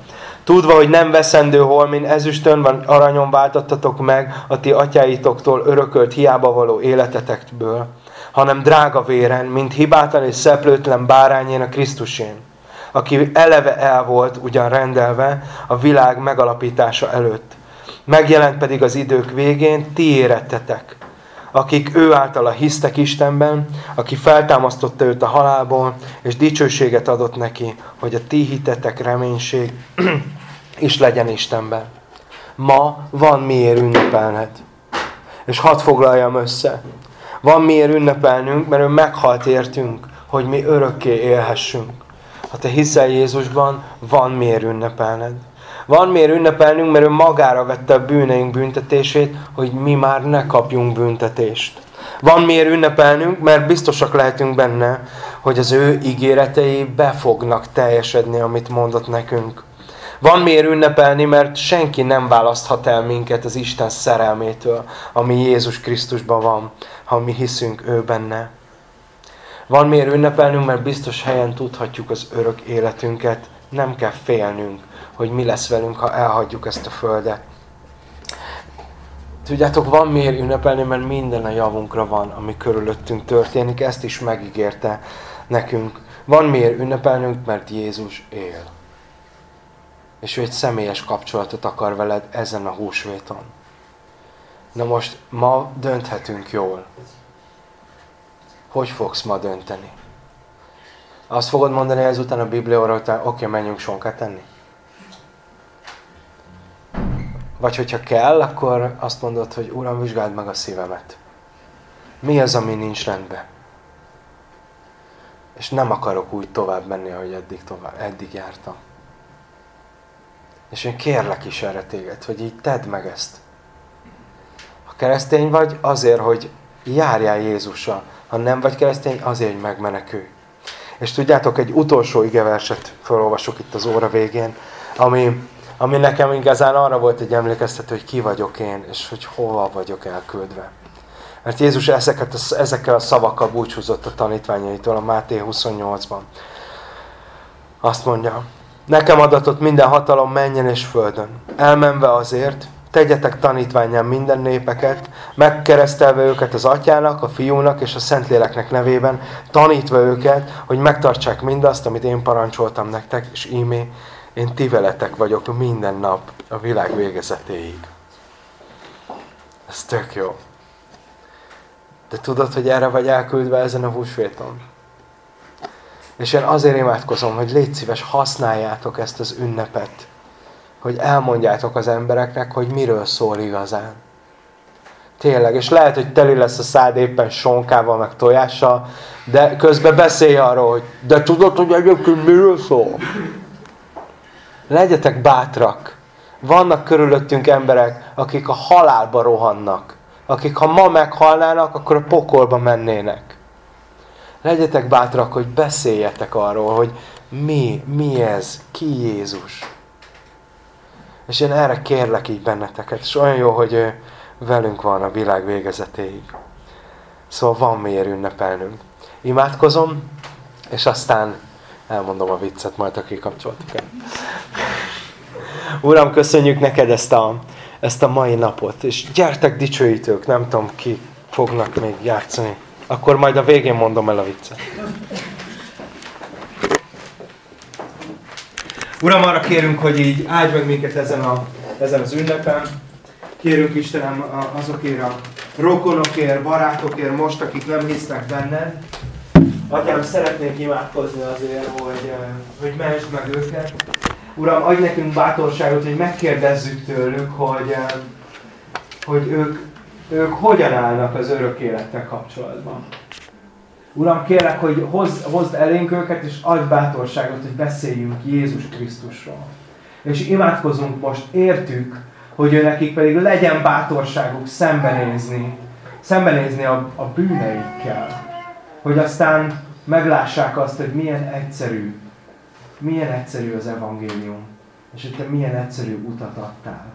Tudva, hogy nem veszendő holmin ezüstön van aranyon váltottatok meg a ti atyáitoktól örökölt hiába való életetekből, hanem drága véren, mint hibátlan és szeplőtlen bárányén a Krisztusén, aki eleve el volt ugyan rendelve a világ megalapítása előtt. Megjelent pedig az idők végén, ti érettetek, akik ő általa hisztek Istenben, aki feltámasztotta őt a halálból, és dicsőséget adott neki, hogy a ti hitetek reménység [clears throat] is legyen Istenben. Ma van miért ünnepelned. És hadd foglaljam össze. Van miért ünnepelnünk, mert ő meghalt értünk, hogy mi örökké élhessünk. Ha te hiszel Jézusban, van miért ünnepelned. Van miért ünnepelnünk, mert ő magára vette a bűneink büntetését, hogy mi már ne kapjunk büntetést. Van miért ünnepelnünk, mert biztosak lehetünk benne, hogy az ő ígéretei be fognak teljesedni, amit mondott nekünk. Van miért ünnepelni, mert senki nem választhat el minket az Isten szerelmétől, ami Jézus Krisztusban van, ha mi hiszünk ő benne. Van miért ünnepelnünk, mert biztos helyen tudhatjuk az örök életünket, nem kell félnünk, hogy mi lesz velünk, ha elhagyjuk ezt a földet. Tudjátok, van miért ünnepelni, mert minden a javunkra van, ami körülöttünk történik, ezt is megígérte nekünk. Van miért ünnepelnünk, mert Jézus él. És ő egy személyes kapcsolatot akar veled ezen a húsvéton. Na most ma dönthetünk jól. Hogy fogsz ma dönteni? Azt fogod mondani ezután a Biblióra, hogy oké, menjünk sonkát tenni? Vagy hogyha kell, akkor azt mondod, hogy Uram, vizsgáld meg a szívemet. Mi az, ami nincs rendben? És nem akarok úgy tovább menni, ahogy eddig, tovább, eddig jártam. És én kérlek is erre téged, hogy így tedd meg ezt. Ha keresztény vagy, azért, hogy járjál Jézussal. Ha nem vagy keresztény, azért, hogy megmenekülj. És tudjátok, egy utolsó igeverset felolvasok itt az óra végén, ami, ami nekem igazán arra volt egy emlékeztető, hogy ki vagyok én, és hogy hova vagyok elküldve. Mert Jézus ezeket, ezekkel a szavakkal búcsúzott a tanítványaitól a Máté 28-ban. Azt mondja, nekem adatott minden hatalom menjen és földön. Elmenve azért, tegyetek tanítványán minden népeket, megkeresztelve őket az atyának, a fiúnak és a szentléleknek nevében, tanítva őket, hogy megtartsák mindazt, amit én parancsoltam nektek, és ímé, én ti veletek vagyok minden nap a világ végezetéig. Ez tök jó. De tudod, hogy erre vagy elküldve ezen a húsvéton? És én azért imádkozom, hogy légy szíves, használjátok ezt az ünnepet, hogy elmondjátok az embereknek, hogy miről szól igazán. Tényleg, és lehet, hogy teli lesz a szád éppen sonkával, meg tojással, de közben beszélj arról, hogy de tudod, hogy egyébként miről szól? Legyetek bátrak. Vannak körülöttünk emberek, akik a halálba rohannak. Akik ha ma meghalnának, akkor a pokolba mennének. Legyetek bátrak, hogy beszéljetek arról, hogy mi, mi ez, ki Jézus. És én erre kérlek így benneteket. És olyan jó, hogy velünk van a világ végezetéig. Szóval van miért ünnepelnünk. Imádkozom, és aztán elmondom a viccet, majd aki kapcsoltuk el. Uram, köszönjük neked ezt a, ezt a mai napot, és gyertek dicsőítők, nem tudom ki fognak még játszani. Akkor majd a végén mondom el a viccet. Uram, arra kérünk, hogy így áldj meg minket ezen, a, ezen az ünnepen. Kérünk Istenem azokért a rokonokért, barátokért most, akik nem hisznek benned. Atyám, szeretnék imádkozni azért, hogy, hogy mentsd meg őket. Uram, adj nekünk bátorságot, hogy megkérdezzük tőlük, hogy, hogy ők, ők hogyan állnak az örök élettel kapcsolatban. Uram, kérlek, hogy hozd, hozd elénk őket, és adj bátorságot, hogy beszéljünk Jézus Krisztusról. És imádkozunk most, értük, hogy ő nekik pedig legyen bátorságuk szembenézni, szembenézni a, a bűneikkel. Hogy aztán meglássák azt, hogy milyen egyszerű, milyen egyszerű az evangélium, és hogy te milyen egyszerű utat adtál,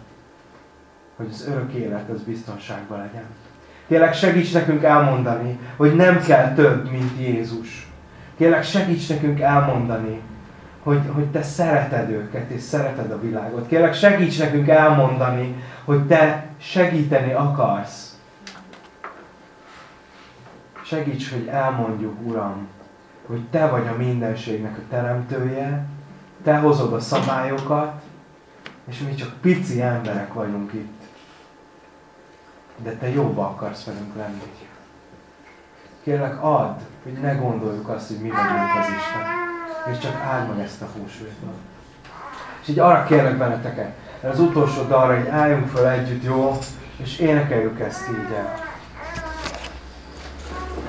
hogy az örök élet az biztonságban legyen. Kérlek, segíts nekünk elmondani, hogy nem kell több, mint Jézus. Kérlek, segíts nekünk elmondani, hogy, hogy te szereted őket, és szereted a világot. Kérlek, segíts nekünk elmondani, hogy te segíteni akarsz. Segíts, hogy elmondjuk, Uram, hogy te vagy a mindenségnek a teremtője, te hozod a szabályokat, és mi csak pici emberek vagyunk itt de te jobba akarsz velünk lenni. Kérlek, add, hogy ne gondoljuk azt, hogy mi vagyunk az Isten. És csak áld meg ezt a húsvétot. És így arra kérlek benneteket, az utolsó dalra, hogy álljunk fel együtt, jó? És énekeljük ezt így el.